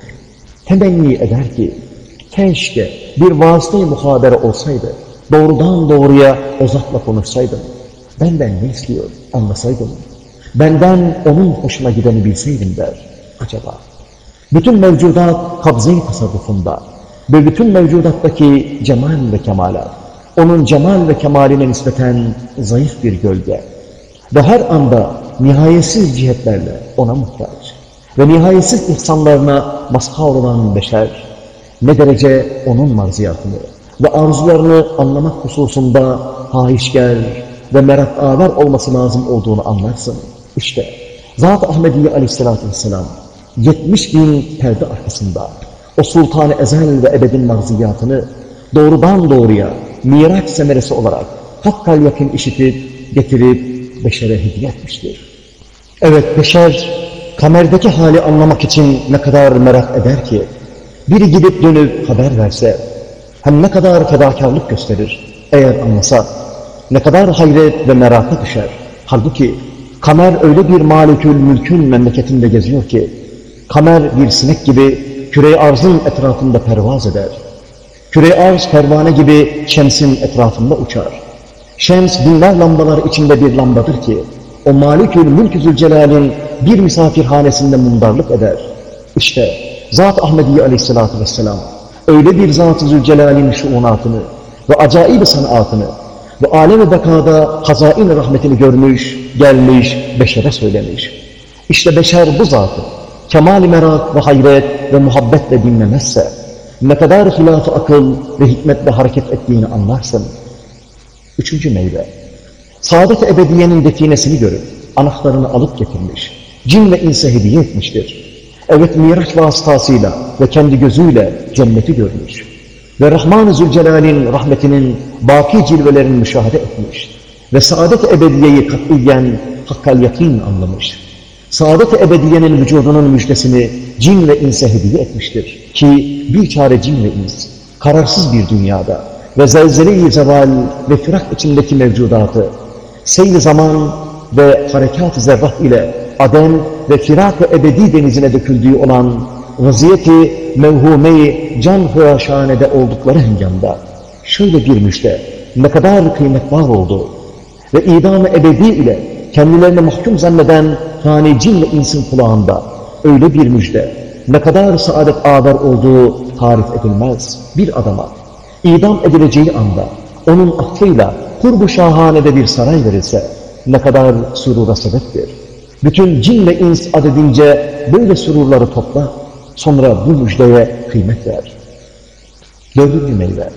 Temenni eder ki keşke bir vasıta-i muhabere olsaydı, doğrudan doğruya o zatla konuşsaydım, benden ne istiyor anlasaydım, benden onun hoşuna gideni bilseydim der acaba. Bütün mevcudat kabze-i tasarrufunda ve bütün mevcudattaki cemal ve kemalat, onun cemal ve kemaline nispeten zayıf bir gölge ve her anda nihayetsiz cihetlerle ona muhtaç ve nihayetsiz ihsanlarına mazhar olan beşer, ne derece onun marziyatını ve arzularını anlamak hususunda hahişger ve merak olması lazım olduğunu anlarsın. İşte Zat-ı Ahmediye aleyhissalatü vesselam 70 bin perde arkasında o sultan-ı ezel ve ebedin marziyatını doğrudan doğruya miraç semeresi olarak hakkal yakın işitip, getirip beşere hediye etmiştir. Evet beşer kamerdeki hali anlamak için ne kadar merak eder ki biri gidip dönüp haber verse hem ne kadar fedakarlık gösterir eğer anlasa ne kadar hayret ve meraka düşer. Halbuki kamer öyle bir malikül mülkün memleketinde geziyor ki kamer bir sinek gibi küre arzın etrafında pervaz eder. Küre arz pervane gibi şemsin etrafında uçar. Şems binler lambalar içinde bir lambadır ki o Malikül Mülk-ü Zülcelal'in bir misafirhanesinde mundarlık eder. İşte Zat Ahmediye aleyhissalatü vesselam öyle bir Zat-ı Zülcelal'in şuunatını ve acayip sanatını ve alem-i bekada hazain rahmetini görmüş, gelmiş, beşere söylemiş. İşte beşer bu zatı kemal-i merak ve hayret ve muhabbetle dinlemezse ne kadar hilaf akıl ve hikmetle hareket ettiğini anlarsın. Üçüncü meyve. Saadet-i ebediyenin definesini görüp anahtarını alıp getirmiş. Cin ve inse hediye etmiştir. Evet miraç vasıtasıyla ve kendi gözüyle cenneti görmüş. Ve Rahman-ı Zülcelal'in rahmetinin baki cilvelerini müşahede etmiş. Ve saadet-i ebediyeyi katiyen hakkal yakin anlamış. Saadet-i ebediyenin vücudunun müjdesini cin ve inse hediye etmiştir. Ki bir çare cin ve ins, kararsız bir dünyada ve zelzele-i zeval ve firak içindeki mevcudatı, seyr zaman ve harekat-ı ile adem ve firak-ı ebedi denizine döküldüğü olan vaziyeti mevhume-i can hıraşhanede oldukları hengamda şöyle bir müjde ne kadar kıymet var oldu ve idam-ı ebedi ile kendilerini mahkum zanneden fani cin ve insin kulağında öyle bir müjde ne kadar saadet ağlar olduğu tarif edilmez bir adama idam edileceği anda onun affıyla kurbu şahanede bir saray verilse ne kadar surura sebeptir. Bütün cin ve ins adedince böyle sururları topla, sonra bu müjdeye kıymet ver. Dördüncü meyve.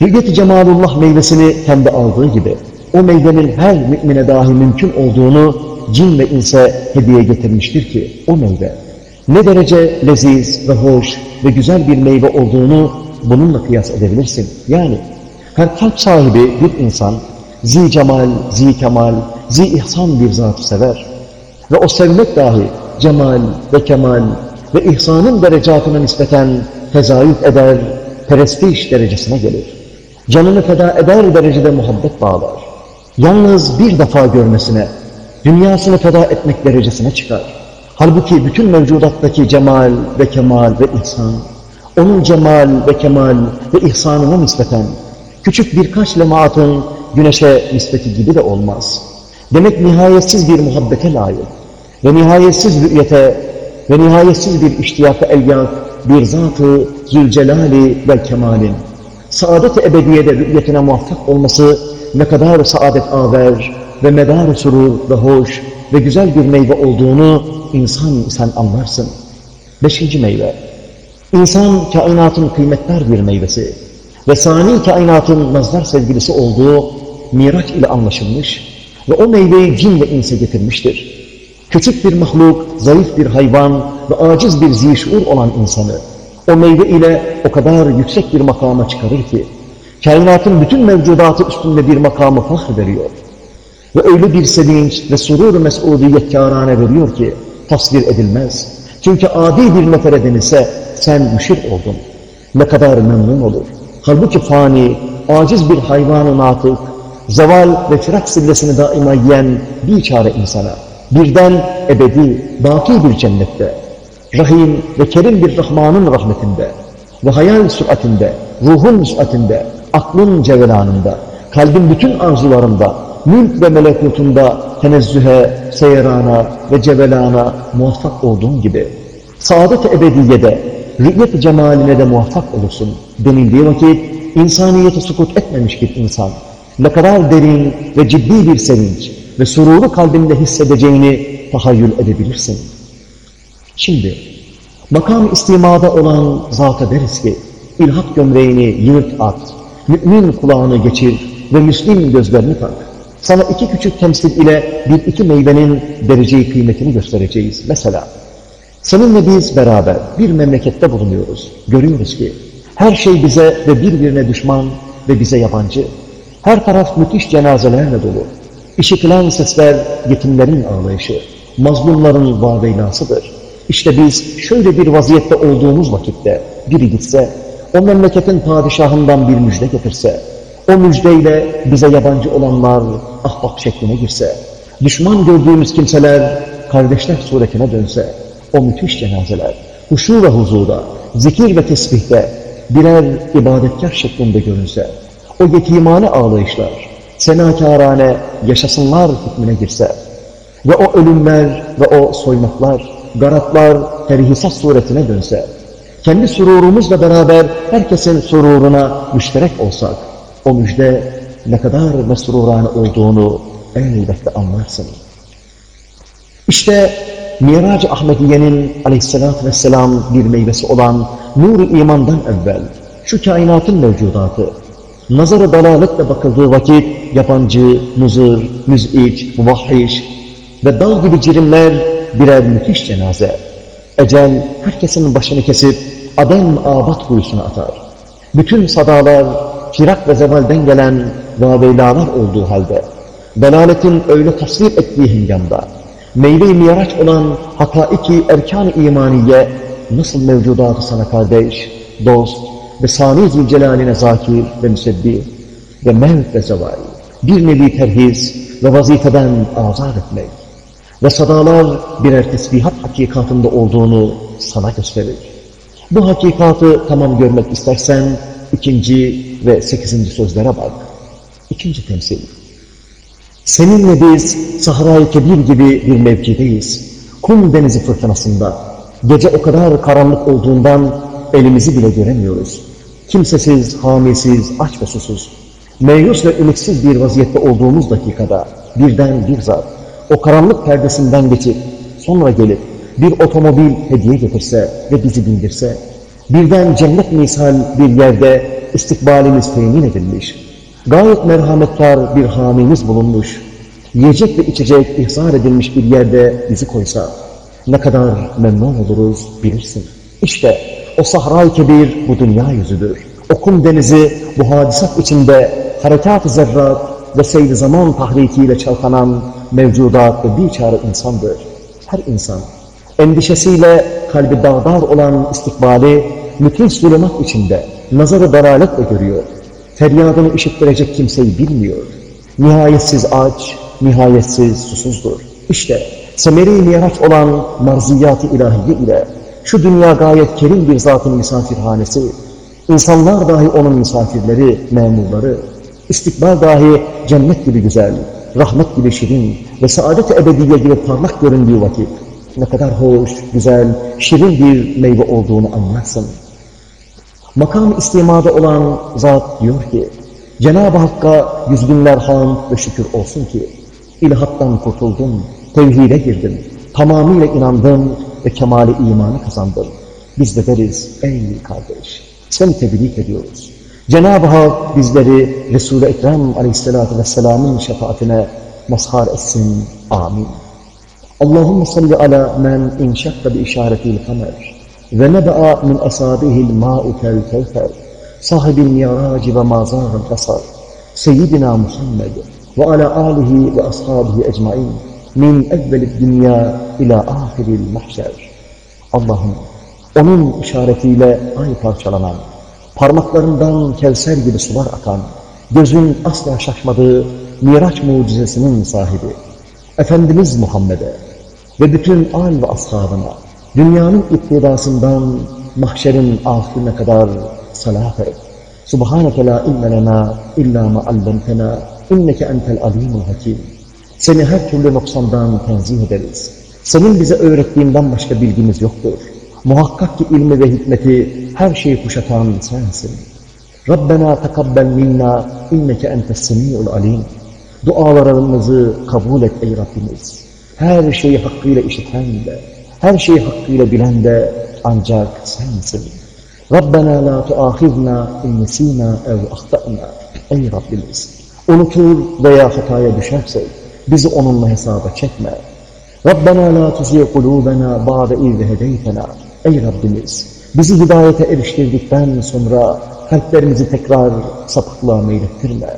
Hüyyet-i Cemalullah meyvesini kendi aldığı gibi, o meyvenin her mümine dahi mümkün olduğunu cin ve inse hediye getirmiştir ki, o meyve ne derece leziz ve hoş ve güzel bir meyve olduğunu bununla kıyas edebilirsin. Yani her kalp sahibi bir insan zi cemal, zi kemal, zi ihsan bir zatı sever. Ve o sevmek dahi cemal ve kemal ve ihsanın derecatına nispeten tezayüf eder, perestiş derecesine gelir. Canını feda eder derecede muhabbet bağlar. Yalnız bir defa görmesine, dünyasını feda etmek derecesine çıkar. Halbuki bütün mevcudattaki cemal ve kemal ve ihsan, onun cemal ve kemal ve ihsanına nispeten küçük birkaç lemaatın güneşe nispeti gibi de olmaz. Demek nihayetsiz bir muhabbete layık ve nihayetsiz rü'yete ve nihayetsiz bir iştiyaka elyak bir zatı zülcelali ve kemalin saadet-i ebediyede rü'yetine muvaffak olması ne kadar saadet aver ve medar surur ve hoş ve güzel bir meyve olduğunu insan sen anlarsın. Beşinci meyve. İnsan kainatın kıymetler bir meyvesi ve sani kainatın nazar sevgilisi olduğu miraç ile anlaşılmış ve o meyveyi cin ve inse getirmiştir. Küçük bir mahluk, zayıf bir hayvan ve aciz bir zişur olan insanı o meyve ile o kadar yüksek bir makama çıkarır ki kainatın bütün mevcudatı üstünde bir makamı fahr veriyor. Ve öyle bir sevinç ve surur-u mes'udiyet kârâne veriyor ki tasvir edilmez. Çünkü adi bir nefere denilse sen müşir oldun. Ne kadar memnun olur. Halbuki fani, aciz bir hayvanı natık, zeval ve firak sillesini daima yiyen bir çare insana, birden ebedi, baki bir cennette, rahim ve kerim bir Rahman'ın rahmetinde ve hayal süratinde, ruhun süratinde, aklın cevelanında, kalbin bütün arzularında, mülk ve melekutunda tenezzühe, seyrana ve cevelana muvaffak olduğun gibi, saadet-i ebediyede, rü'yet cemaline de muvaffak olursun denildiği vakit, insaniyeti sukut etmemiş bir insan, ne kadar derin ve ciddi bir sevinç ve sururu kalbinde hissedeceğini tahayyül edebilirsin. Şimdi, makam istimada olan zata deriz ki, ilhak gömleğini yırt at, mümin kulağını geçir ve müslim gözlerini tak. Sana iki küçük temsil ile bir iki meyvenin dereceyi kıymetini göstereceğiz. Mesela, seninle biz beraber bir memlekette bulunuyoruz. Görüyoruz ki, her şey bize ve birbirine düşman ve bize yabancı. Her taraf müthiş cenazelerle dolu. İşitilen sesler yetimlerin ağlayışı, mazlumların vaveylasıdır. İşte biz şöyle bir vaziyette olduğumuz vakitte biri gitse, o memleketin padişahından bir müjde getirse, o müjdeyle bize yabancı olanlar ahbap şekline girse, düşman gördüğümüz kimseler kardeşler suretine dönse, o müthiş cenazeler, huşu ve huzurda, zikir ve tesbihte birer ibadetkar şeklinde görünse, o yetimane ağlayışlar, senakârane yaşasınlar hükmüne girse ve o ölümler ve o soymaklar, garatlar terhisat suretine dönse, kendi sururumuzla beraber herkesin sururuna müşterek olsak, o müjde ne kadar mesrurane olduğunu elbette anlarsın. İşte Mirac-ı Ahmediye'nin aleyhissalatü vesselam bir meyvesi olan nur imandan evvel şu kainatın mevcudatı, nazarı dalaletle bakıldığı vakit yabancı, muzır, müz'iç, muvahhiş ve dal gibi cirimler birer müthiş cenaze. Ecel herkesin başını kesip adem abat kuyusuna atar. Bütün sadalar firak ve zevalden gelen vaveylalar olduğu halde, delaletin öyle tasvir ettiği hüngamda, meyve-i miraç olan hakaiki erkan-ı imaniye nasıl mevcudatı sana kardeş, dost ve sani zülcelaline zakir ve müsebbih ve mevt ve zeval, bir nevi terhis ve vazifeden azat etmek ve sadalar birer tesbihat hakikatında olduğunu sana gösterir. Bu hakikatı tamam görmek istersen ikinci ve sekizinci sözlere bak. İkinci temsil. Seninle biz Sahra-i Kebir gibi bir mevkideyiz. Kum denizi fırtınasında. Gece o kadar karanlık olduğundan elimizi bile göremiyoruz. Kimsesiz, hamisiz, aç ve susuz. Meyus ve ümitsiz bir vaziyette olduğumuz dakikada birden bir zat o karanlık perdesinden geçip sonra gelip bir otomobil hediye getirse ve bizi bindirse, birden cennet misal bir yerde istikbalimiz temin edilmiş, gayet merhametkar bir hamimiz bulunmuş, yiyecek ve içecek ihzar edilmiş bir yerde bizi koysa, ne kadar memnun oluruz bilirsin. İşte o sahra-i kebir bu dünya yüzüdür. Okum denizi bu hadisat içinde harekat-ı zerrat ve seyri zaman tahrikiyle çalkanan mevcudat ve biçare insandır. Her insan endişesiyle kalbi dağdar olan istikbali müthiş zulümat içinde nazarı dalaletle görüyor. Feryadını işittirecek kimseyi bilmiyor. Nihayetsiz aç, nihayetsiz susuzdur. İşte semeri miraç olan marziyat-ı ilahiye ile şu dünya gayet kerim bir zatın misafirhanesi, insanlar dahi onun misafirleri, memurları, istikbal dahi cennet gibi güzel, rahmet gibi şirin ve saadet-i ebediye gibi parlak göründüğü vakit ne kadar hoş, güzel, şirin bir meyve olduğunu anlarsın. Makam istimada olan zat diyor ki, Cenab-ı Hakk'a yüz binler hamd ve şükür olsun ki, ilhattan kurtuldum, tevhide girdim, tamamıyla inandım ve kemali imanı kazandım. Biz de deriz, ey kardeş, seni tebrik ediyoruz. Cenab-ı Hak bizleri Resul-i Ekrem aleyhissalatü vesselamın şefaatine mazhar etsin. Amin. Allahümme salli ala men inşakka bi işaretil kamer ve nebe'a min asabihil ma'u kel kevfer sahibil miraci ve mazarın basar seyyidina Muhammed ve ala alihi ve ashabihi ecmain min evvelid dünya ila ahiril mahşer Allah'ım onun işaretiyle ay parçalanan parmaklarından kevser gibi sular akan, gözün asla şaşmadığı Miraç mucizesinin sahibi, Efendimiz Muhammed'e ve bütün al ve ashabına, dünyanın iktidasından mahşerin ahirine kadar salat et. Subhaneke la illa ma allamtena inneke entel alimul hakim. Seni her türlü noksandan tenzih ederiz. Senin bize öğrettiğinden başka bilgimiz yoktur. Muhakkak ki ilmi ve hikmeti her şeyi kuşatan sensin. Rabbena tekabbel minna inneke entes semi'ul. Dualarımızı kabul et ey Rabbimiz. Her şeyi hakkıyla işiten de, her şeyi hakkıyla bilen de ancak sensin. Rabbena la tuahizna in nesina ev ahtana. Ey Rabbimiz, unutur veya hataya düşersek bizi onunla hesaba çekme. Rabbena la tuzi kulubena ba'de iz hedeytena. Ey Rabbimiz, bizi hidayete eriştirdikten sonra kalplerimizi tekrar sapıklığa meylettirme.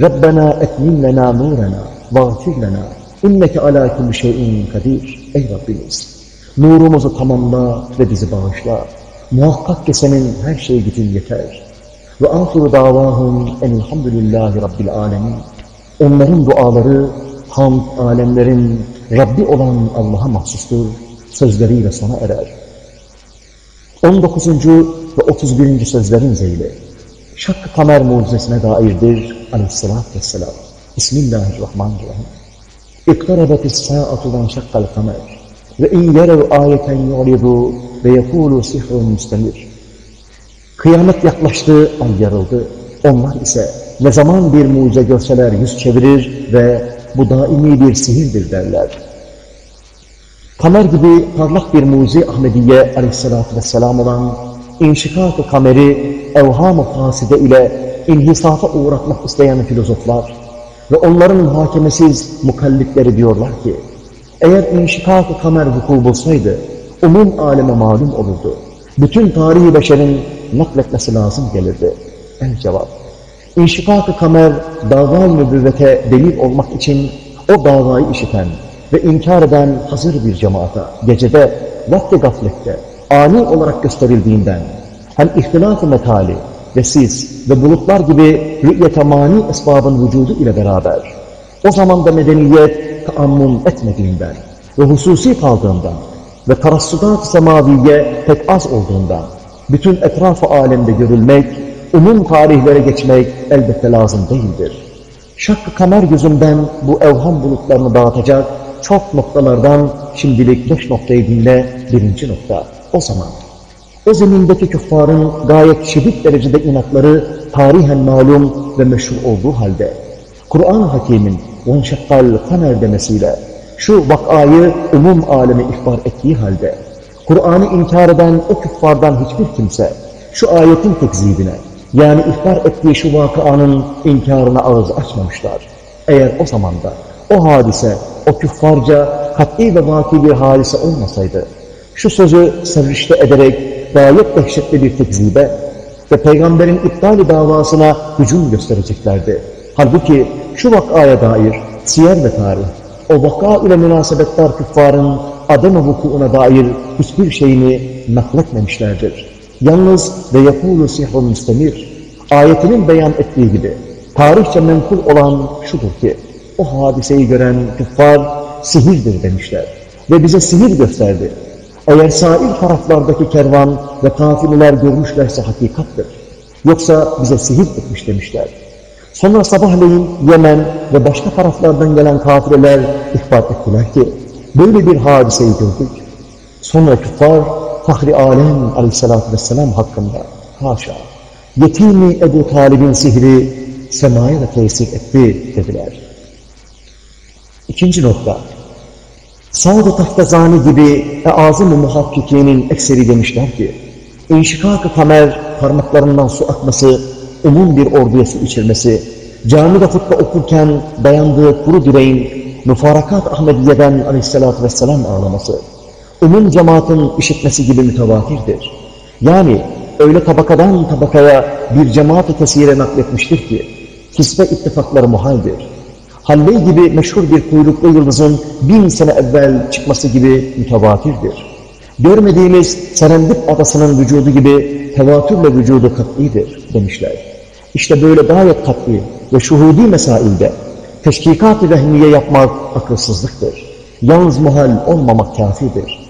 Rabbena etmin lena nurena, vâfir lena, inneke alâ kulli şeyin kadir. Ey Rabbimiz, nurumuzu tamamla ve bizi bağışla. Muhakkak ki senin her şey gücün yeter. Ve ahiru davahum enilhamdülillahi rabbil alemin. Onların duaları hamd alemlerin Rabbi olan Allah'a mahsustur. Sözleriyle sona erer. 19. ve 31. sözlerin zeyli. Şak-ı kamer mucizesine dairdir aleyhissalatü vesselam. Bismillahirrahmanirrahim. İktarabetis sa'atudan şakkal kamer ve in yerev ayeten yu'lidu ve yekulu sihrun müstemir. Kıyamet yaklaştı, ay yarıldı. Onlar ise ne zaman bir mucize görseler yüz çevirir ve bu daimi bir sihirdir derler. Kamer gibi parlak bir mucize Ahmediye aleyhissalatü vesselam olan inşikat-ı kameri evham-ı faside ile inhisafa uğratmak isteyen filozoflar ve onların muhakemesiz mukallitleri diyorlar ki eğer inşikat-ı kamer vuku bulsaydı umum aleme malum olurdu. Bütün tarihi beşerin nakletmesi lazım gelirdi. El cevap. İnşikat-ı kamer dava-i nübüvvete delil olmak için o davayı işiten ve inkar eden hazır bir cemaata gecede, vakti gaflette, ani olarak gösterildiğinden hem ihtilaf-ı metali ve sis ve bulutlar gibi rü'yete mani esbabın vücudu ile beraber o zaman da medeniyet taammum etmediğinden ve hususi kaldığından ve tarassudat semaviye pek az olduğundan bütün etrafı alemde görülmek, umum tarihlere geçmek elbette lazım değildir. Şakkı kamer gözünden bu evham bulutlarını dağıtacak çok noktalardan şimdilik beş noktayı dinle birinci nokta. O zaman o zemindeki küffarın gayet şiddet derecede inatları tarihen malum ve meşhur olduğu halde Kur'an-ı Hakim'in onşakkal kamer demesiyle şu vakayı umum aleme ihbar ettiği halde, Kur'an'ı inkar eden o küffardan hiçbir kimse, şu ayetin tekzibine, yani ihbar ettiği şu vakanın inkarına ağız açmamışlar. Eğer o zamanda o hadise, o küffarca kat'i ve vaki bir hadise olmasaydı, şu sözü serrişte ederek gayet dehşetli bir tekzibe ve peygamberin iptali davasına hücum göstereceklerdi. Halbuki şu vakaya dair siyer ve tarih, o vaka ile münasebetler küffarın adem-i vukuuna dair hiçbir şeyini nakletmemişlerdir. Yalnız ve yapulu sihrun müstemir, ayetinin beyan ettiği gibi tarihçe menkul olan şudur ki, o hadiseyi gören küffar sihirdir demişler ve bize sihir gösterdi. Eğer sair taraflardaki kervan ve kafileler görmüşlerse hakikattır. Yoksa bize sihir etmiş demişler. Sonra sabahleyin Yemen ve başka taraflardan gelen kafileler ihbar ettiler ki böyle bir hadiseyi gördük. Sonra küffar Fahri Alem aleyhissalatü vesselam hakkında haşa yetimi Ebu Talib'in sihri semaya da tesir etti dediler. İkinci nokta. Sa'd-ı Taftazani gibi e-azım-ı muhakkikinin ekseri demişler ki, İnşikak-ı kamer parmaklarından su akması, umum bir orduya su içirmesi, camide hutbe okurken dayandığı kuru direğin müfarakat Ahmediye'den aleyhissalatü vesselam ağlaması, umum cemaatin işitmesi gibi mütevatirdir. Yani öyle tabakadan tabakaya bir cemaat-ı kesire nakletmiştir ki, kisbe ittifakları muhaldir. Halle gibi meşhur bir kuyruklu yıldızın bin sene evvel çıkması gibi mütevatirdir. Görmediğimiz Serendip adasının vücudu gibi tevatürle vücudu katlidir demişler. İşte böyle gayet katli ve şuhudi mesailde teşkikat-ı vehmiye yapmak akılsızlıktır. Yalnız muhal olmamak kafidir.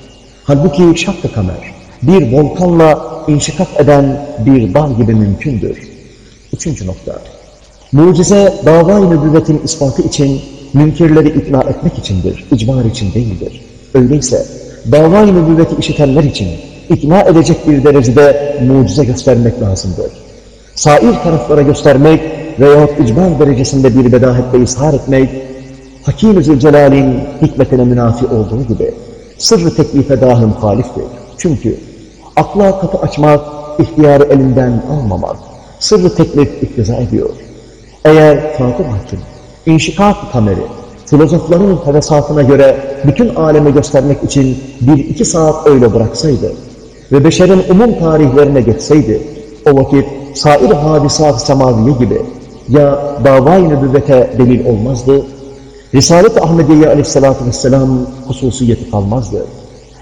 Halbuki şak kamer bir volkanla inşikat eden bir dağ gibi mümkündür. Üçüncü nokta. Mucize davayı nübüvvetin ispatı için, münkirleri ikna etmek içindir, icbar için değildir. Öyleyse davayı nübüvveti işitenler için ikna edecek bir derecede mucize göstermek lazımdır. Sair taraflara göstermek veyahut icbar derecesinde bir bedahette ishar etmek, Hakim-i Zülcelal'in hikmetine münafi olduğu gibi sırrı teklife dahi muhaliftir. Çünkü akla kapı açmak, ihtiyarı elinden almamak, sırrı teklif iktiza ediyor. Eğer Fatih Hakim, inşikak kameri, filozofların hevesatına göre bütün aleme göstermek için bir iki saat öyle bıraksaydı ve beşerin umum tarihlerine geçseydi, o vakit sair hadisat-ı semaviye gibi ya davay-ı nübüvvete delil olmazdı, Risalet-i Ahmediye aleyhissalatü vesselam hususiyeti kalmazdı.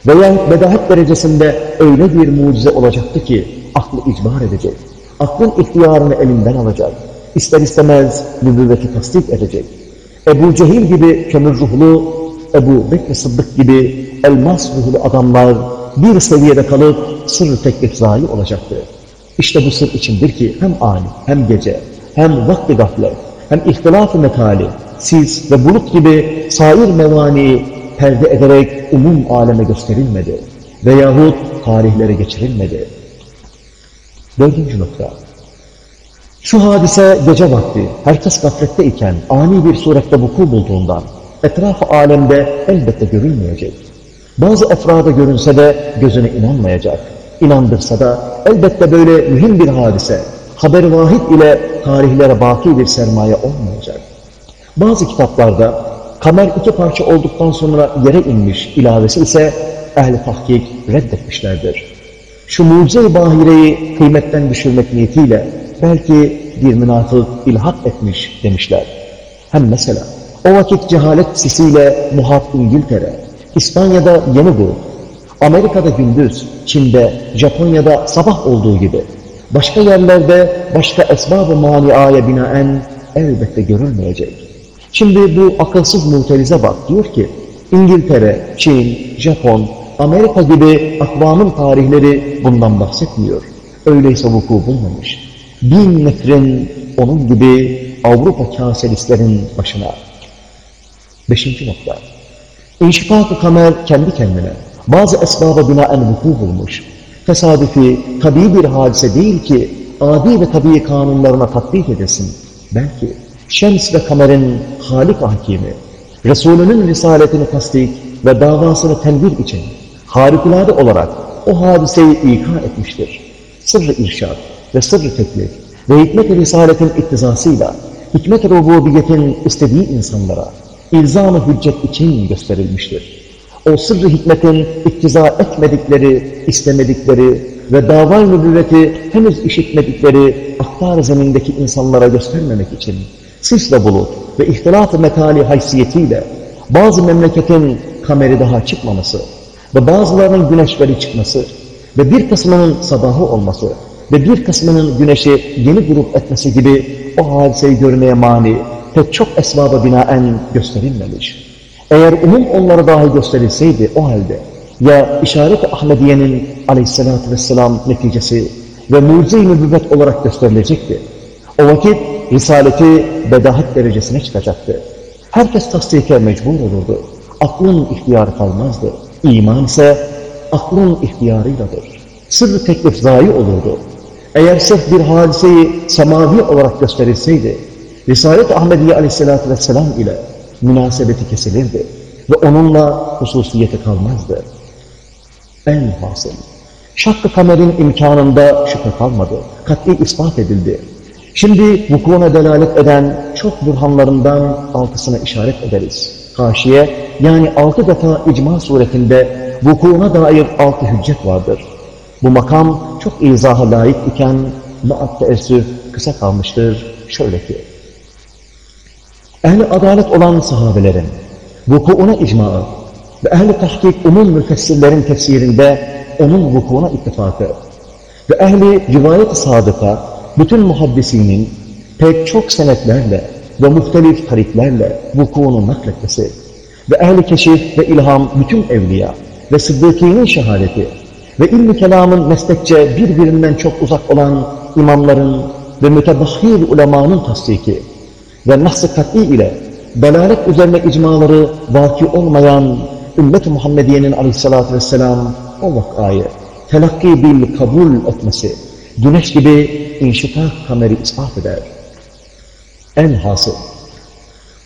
Veya bedahet derecesinde öyle bir mucize olacaktı ki aklı icbar edecek, aklın ihtiyarını elinden alacak, ister istemez nübüvveti tasdik edecek. Ebu Cehil gibi kömür ruhlu, Ebu Bekir Sıddık gibi elmas ruhlu adamlar bir seviyede kalıp sırrı teklif zayi olacaktı. İşte bu sır içindir ki hem ani, hem gece, hem vakti gaflet, hem ihtilaf-ı metali, siz ve bulut gibi sair mevani perde ederek umum aleme gösterilmedi veyahut tarihlere geçirilmedi. Dördüncü nokta. Şu hadise gece vakti, herkes gaflette iken ani bir surette vuku bulduğundan etrafı alemde elbette görülmeyecek. Bazı efrada görünse de gözüne inanmayacak. İnandırsa da elbette böyle mühim bir hadise, haber vahid ile tarihlere baki bir sermaye olmayacak. Bazı kitaplarda kamer iki parça olduktan sonra yere inmiş ilavesi ise ehli tahkik reddetmişlerdir. Şu mucize-i bahireyi kıymetten düşürmek niyetiyle belki bir münafık ilhak etmiş demişler. Hem mesela o vakit cehalet sisiyle muhat İngiltere, İspanya'da yeni bu, Amerika'da gündüz, Çin'de, Japonya'da sabah olduğu gibi başka yerlerde başka esbab-ı maniaya binaen elbette görülmeyecek. Şimdi bu akılsız mutelize bak diyor ki İngiltere, Çin, Japon, Amerika gibi akvamın tarihleri bundan bahsetmiyor. Öyleyse vuku bulmamış. Bin metrin onun gibi Avrupa kaselistlerin başına. Beşinci nokta. İnşifak-ı kamer kendi kendine bazı esbaba binaen vuku bulmuş. Tesadüfi, tabii bir hadise değil ki adi ve tabii kanunlarına tatbik edesin. Belki Şems ve kamerin halik hakimi Resulünün risaletini tasdik ve davasını tenvir için harikulade olarak o hadiseyi ika etmiştir. Sırrı irşad ve sırrı teklif ve hikmet-i risaletin iktizasıyla hikmet-i rububiyetin istediği insanlara ilzam-ı hüccet için gösterilmiştir. O sırrı hikmetin iktiza etmedikleri, istemedikleri ve dava nübüvveti henüz işitmedikleri aktar zemindeki insanlara göstermemek için sisle bulut ve ihtilat-ı metali haysiyetiyle bazı memleketin kameri daha çıkmaması ve bazılarının güneşleri çıkması ve bir kısmının sabahı olması ve bir kısmının güneşi yeni grup etmesi gibi o hadiseyi görmeye mani pek çok esbaba binaen gösterilmemiş. Eğer umum onları dahi gösterilseydi o halde ya işaret-i Ahmediye'nin aleyhissalatü vesselam neticesi ve mucize-i nübüvvet olarak gösterilecekti. O vakit Risaleti bedahat derecesine çıkacaktı. Herkes tasdike mecbur olurdu. Aklın ihtiyarı kalmazdı. İman ise aklın ihtiyarıyladır. Sırrı teklif zayi olurdu. Eğer sırf bir hadiseyi semavi olarak gösterilseydi, Risalet-i Ahmediye aleyhissalatü vesselam ile münasebeti kesilirdi ve onunla hususiyeti kalmazdı. En hasıl, şakkı kamerin imkanında şüphe kalmadı, kat'i ispat edildi. Şimdi vukuuna delalet eden çok burhanlarından altısına işaret ederiz. Haşiye, yani altı defa icma suretinde vukuuna dair altı hüccet vardır. Bu makam çok izaha layık iken maat teessüf kısa kalmıştır. Şöyle ki, ehli adalet olan sahabelerin vukuuna icmaı ve ehli tahkik umum müfessirlerin tefsirinde onun vukuuna ittifakı ve ehli rivayet-i sadıka bütün muhaddisinin pek çok senetlerle ve muhtelif tariklerle vukuunu nakletmesi ve ehli keşif ve ilham bütün evliya ve sıddıkinin şehadeti ve ilmi kelamın meslekçe birbirinden çok uzak olan imamların ve mütebahhir ulemanın tasdiki ve nas-ı kat'i ile dalalet üzerine icmaları vaki olmayan ümmet-i Muhammediye'nin aleyhissalatü vesselam o vakayı telakki bil kabul etmesi güneş gibi inşitak kameri ispat eder. En hasıl.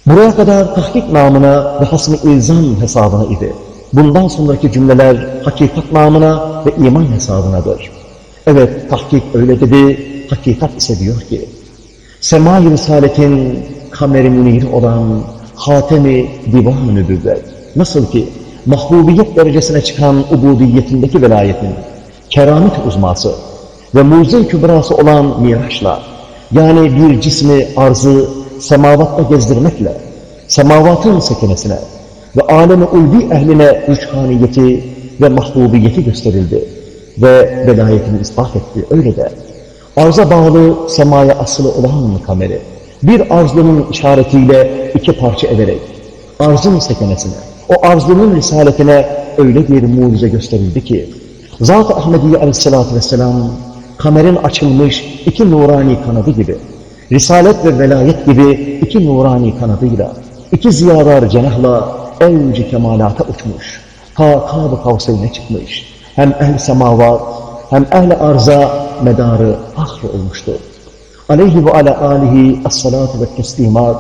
Buraya kadar tahkik namına ve hasm-ı ilzam hesabına idi. Bundan sonraki cümleler hakikat namına ve iman hesabınadır. Evet, tahkik öyle dedi, hakikat ise diyor ki, Sema-i Risaletin kameri münir olan Hatemi Divan-ı Nübüvvet, nasıl ki mahbubiyet derecesine çıkan ubudiyetindeki velayetin, keramet uzması ve mucize kübrası olan miraçla, yani bir cismi arzı semavatta gezdirmekle, semavatın sekinesine ve alem-i ulvi ehline rüçhaniyeti ve mahbubiyeti gösterildi ve velayetini ispat etti. Öyle de arza bağlı semaya asılı olan kameri bir arzlının işaretiyle iki parça ederek arzın sekenesine, o arzlının risaletine öyle bir mucize gösterildi ki Zat-ı Ahmediye aleyhissalatü vesselam kamerin açılmış iki nurani kanadı gibi Risalet ve velayet gibi iki nurani kanadıyla, iki ziyadar cenahla evci kemalata uçmuş. Ta kab-ı çıkmış. Hem ehl semavat hem ehl arza medarı fahr olmuştu. Aleyhi ve ala alihi as-salatu ve teslimat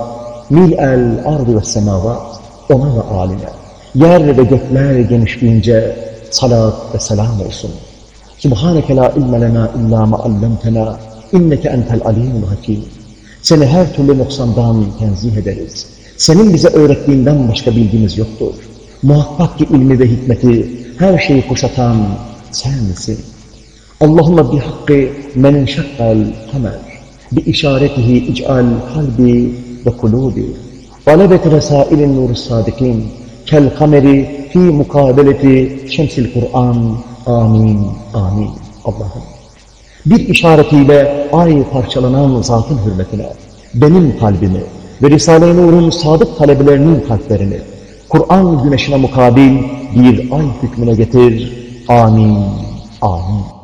mil'el ardı ve semavat ona ve aline. Yer ve gökler genişliğince salat ve selam olsun. Subhaneke la ilme lena illa ma allamtena inneke entel alimul hakim. Seni her türlü noksandan tenzih ederiz. Senin bize öğrettiğinden başka bilgimiz yoktur. Muhakkak ki ilmi ve hikmeti her şeyi kuşatan sen misin? Allahümme bihakkı men şakkal kamer bi işaretihi ic'al kalbi ve kulubi talebet resailin nur sadikin kel kameri fi mukabeleti şemsil Kur'an amin amin Allah'ım bir işaretiyle ay parçalanan zatın hürmetine benim kalbimi ve Risale-i Nur'un sadık talebelerinin kalplerini Kur'an güneşine mukabil bir ay hükmüne getir. Amin. Amin.